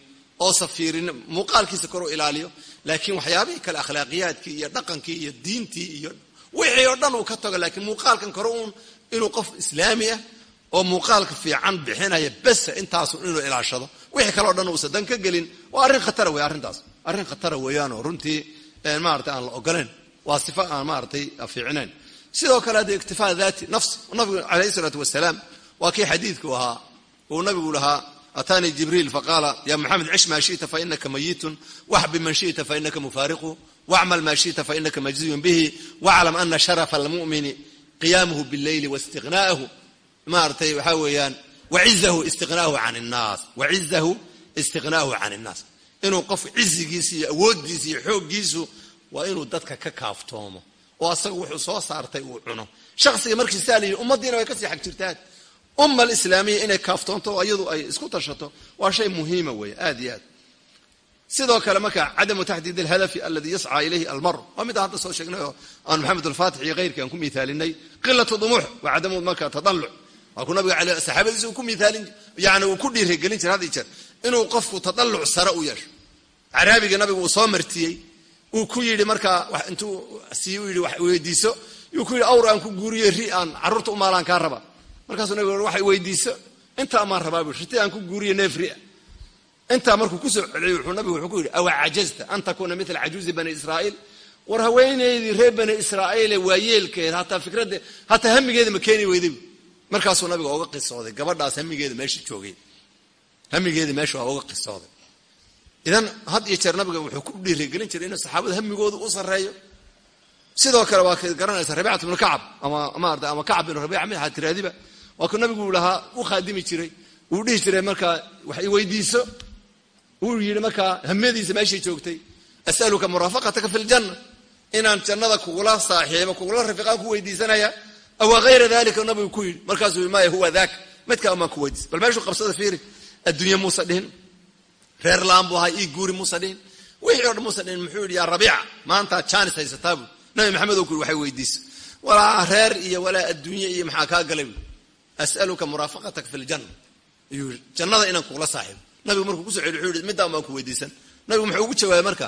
oosa fiirin muuqaalkiisa kor u ilaaliyo laakiin waxyaabihii kale akhlaaqiyaadkii iyo dhaqankii iyo diintii iyo wixii oo dhan uu ka tago laakiin muuqaalkan kore uun inuu qof islaami ah oo muuqaalka fiican bixinaya besa intaasu inuu ilaashado wixii kale o dhan uusa dan ka gelin waa arrin khatara wey arrintaas. Arrin khatara weeyaanoo runtii maarata aan la ogolayn waa sifa aan maaratay fiicnayn. Sidoo kale hadda iktifaa daati nafs nabigu alayh isalaatu wasalaam waa kii xadiidku ahaa uu nabigu lahaa ataanii jibriil faqaala ya muxamed cish maa shita fainaka mayitun waxbi man shita fainaka mufaariqu wacmal maa shita fainaka majziyun bihi waclam ana sharafa almumini qiyaamuhu bileyli waistinaahu maaratay waxaa weeyaan waizahu istinaahu can nnaas wacizahu istiqnaahu can innaas inuu qof cizigiisa iyo awooddiisa iyo xooggiisu waa inuu dadka ka kaaftoomo oo asaga wuxuu soo saartay uu cuno. Shaksiga markiisaa la yidhi ummaddiina way ka sii xag jirtaan umma alislaamiya inay kaaftoonto oo iyadu ay isku tashato waa shay muhiima weeye aad iyo aad. Sidoo kale marka cadamu taxdiid alhadafi aladi yascaa ilayhi almar waa mid aan hadda soo sheegnay oo aan maxamed alfaatix iyo keyrkii aan ku miaalinay qilatu dumuux waa cadamu marka tadaluc waa ku nabiga ale saxaabadiisa uu ku miaalin yani uu ku dhiirigelin jira had iyo jeer inuu qofku tadaluc sare u yeesho. Caraabiga nabigu uu soo martiyey uu ku yidhi markaa intuu sii u yidhi wax weydiiso yuu ku yidhi awr aan ku guuriye ri aan carruurta u maalaan kaa raba markaasuu nabigu waxay weydiiso intaa maan rabaa bu riti aan ku guuriye neef ria intaa markuu ku soo celiyey wuxuu nabigu wuxuu ku yidhi awa cajazta an takuuna mila cajuuzi bani israa'iil? War haweenaydii reer bani israa'iile waa yeelkeeda hataa fikradda hataa hamigeeda ma keeni weyday markaasuu nabiga oga qisooday gabadhaas hamigeeda meesha joogay. Hamigeeda meesha waa oga qisooday. Idan had iyo jeer nabiga wuxuu ku dhiirigelin jiray inuu saxaabada hamigooda u sarreeyo. Sidoo kale waa garanaysa rabicat bnu kacab ama maarata ama kacab binu rabiica mid ahaa tiraadiba waa ku nabigu lahaa u khaadimi jiray. Uu dhihi jiray markaa wax i weydiiso. Uu yidhi markaa hamadiisa meeshay joogtay asaluka muraafaqataka fi ljanna inaan jannada kugula saaxiibo kugula rafiiqaan ku weydiisanaya. Awa hayra dalika nabigu ku yidhi. Markaasuu maya huwa daak midkaa umaan ku weydiis. Bal meeshuu qabsada fiiri. Adduunye muusa dhihin. Reer laan ahaa ii guuri muusa dhihin. Wixii o dhan muusa dhihin muxuu yidhi yaa rabiica maanta jaanis haysataa buu. Nabi maxamed oo ku yidhi waxay weydiisa. Walaa reer iyo walaa adduunye iyo maxaa kaa galay as'aluka muraafaqataka fi ljanna ayuu yidhi jannada inaan kugula saaxiibo nabigu markuu ku soo celi wuxuu yidhi middaa baan ku weydiisan. Nabigu muxuu ugu jawaabay marka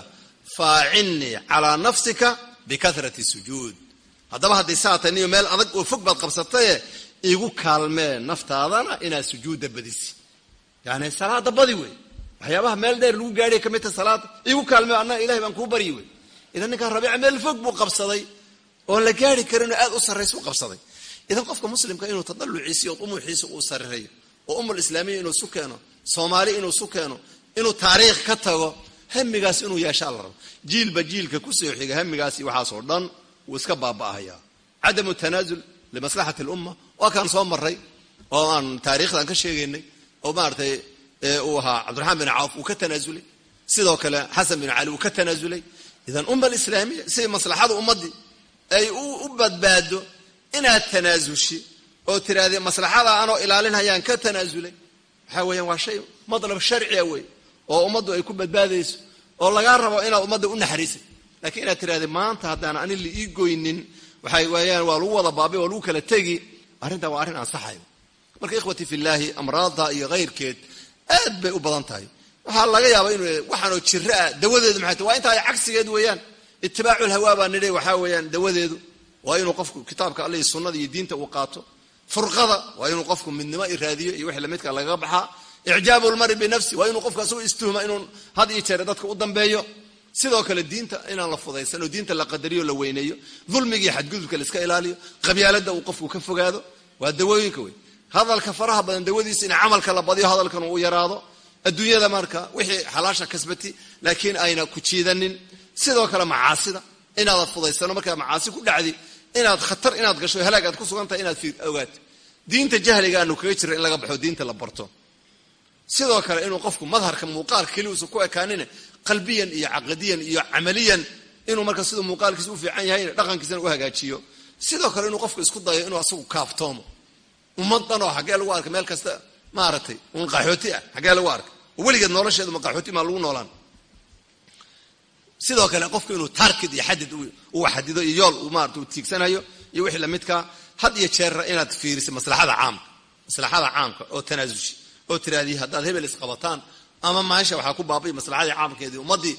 faacinnii calaa nafsika bikahrati sujuud. Haddaba hadday saa tahay niyo meel adag oo fog baad qabsataye igu kaalmee naftaadana inaad sujuudda badisi yani salaada badi wey. Waxyaabaha meel dheer lagu gaadhiya ka mid ta salaada igu kaalmee annaga ilahay baan kuu baryi wey. Idan ninkaan rabiica meel fog buu qabsaday oon la gaari karinoo aad u sarraysa u qabsaday idan qofka muslimka inuu tadaluciisi iyo umuxiisa uu sarreeyo oo umul islaamiya inuu isu keeno soomaali inuu isu keeno inuu taariikh ka tago hamigaas inuu yeeshaa la rabo. Jiilba jiilka ku soo xiga hamigaasi waxaasoo dhan wuu iska baaba'ahaya cadamu tanaasul limaslaxati lumma waa kaan soo maray oo aan taariikhdan ka sheegaynay oo maaratay uu ahaa cabdiraxmaan bin cawf uu ka tanaasulay sidoo kale xasan bin cali uu ka tanaasulay idan umma alislaamiya si maslaxada ummaddii ay u badbaado inaad tanaasulshi oo tirahdee maslaxada anoo ilaalinhayaan ka tanaasulay waxaa weeyaan waa shay madlab sharciya wey oo ummaddu ay ku badbaadayso oo lagaa rabo inaad ummadda u naxariisay. Lakiin inaad tirahdee maanta haddaan ani la ii goynin waxay weeyaan waa lagu wada baabi waa lagu kala tegi arrintan waa arrin ansaxayo. Marka ikhwati fillaahi amraadda iyo kayrkeed aad bay u badan tahay. Waxaa laga yaaba inu waxaanoo jiro ah dawadeedu maxay ta waa intaa cagsigeed weeyaan. Itibaaculhawaa baa nidhi waxaa weeyaan dawadeedu waa inuu qofku kitaabka alle iyo sunnada iyo diinta uu qaato. Furqada waa inuu qofku midnimo raadiyo iyo wixii lamidka lagaga baxaa. Icjaabu lmari binafsi waa inuu qofku asagoo istuhma inuu had iyo jeer dadka u dambeeyo. Sidoo kale diinta inaan la fudaysan oo diinta la qadariyo la weyneeyo. Dulmigiiyo xadgudubka la iska ilaaliyo. Qabyaalada uu qofku ka fogaado. Waa dawooyinka wey. Hadalka faraha badan dawadiisa in camalka la badiyo hadalkan uu yaraado. Adduunyada marka wixii xalaasha kasbati laakiin ayna ku jiidanin. Sidoo kale macaasida. Inaadan fudaysano markaa macaasi ku dhacdi inaad khatar inaad gasho halaag aad ku sugan tahay inaad ogaato diinta jahliga aanu kaga jira in laga baxo diinta la barto. Sidoo kale inuu qofku madharka muuqaalka keliuusa ku ekaanine qalbiyan iyo caqadiyan iyo camaliyan inuu marka siduu muuqaalkiisa u fiican yahayna dhaqankiisana u hagaajiyo. Sidoo kale inuu qofku isku dayo inuu asagu kaaftoomo ummad dhan oo xaggee lagu arka meel kasta maaragtay un qaxooti ah xaggee lagu arka. Weligeed nolosheedu ma qaxooti maa lagu noolaan sidoo kale qofku inuu taarkid iyo xadid uu xadido iyo yool maarata uu tiigsanayo iyo wixii lamidkaa had iyo jeera inaad fiiriso maslaxada caamka maslaxada caamka oo tanaasulshi oo tiraadii haddaad hebel isqabataan ama maasha waxaa ku baabay maslaxadii caamkeedii ummaddii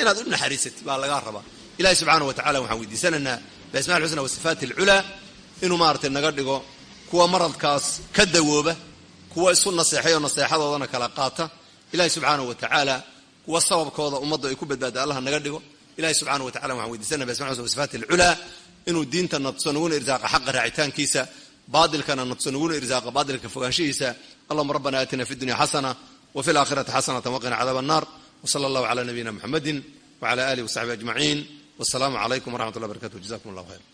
inaad u naxariisatid baa lagaa rabaa. Ilahi subxaana wa tacala waxaan weydiisanaynaa biasmaa alxusna wa sifaati alculaa inuu maaratay naga dhigo kuwa maradkaas ka dawooba kuwa isu naseexay oo naseexadoodana kala qaata. Ilahi subxaanah wa tacaala kuwa sababkooda ummaddu ay ku badbaada allah naga dhigo. Ilahi subxana watacala waxaan weydiisanaa biasma wasifaati alculaa inuu diinta natuso naguna irsaaqa xaqa raacitaankiisa baatilkana natuso naguna irsaaqa baatilka fogaanshihiisa allahuma rabbana aatina fi dunya xasana wafi alaakhirati xasanata waqina cadaab annar wsala allahu cala nabiyina muxamedi wcala alih wasaxbi ajmaciin wasalaamu calaykum waraxmat llah barkatu jazakum allah hayr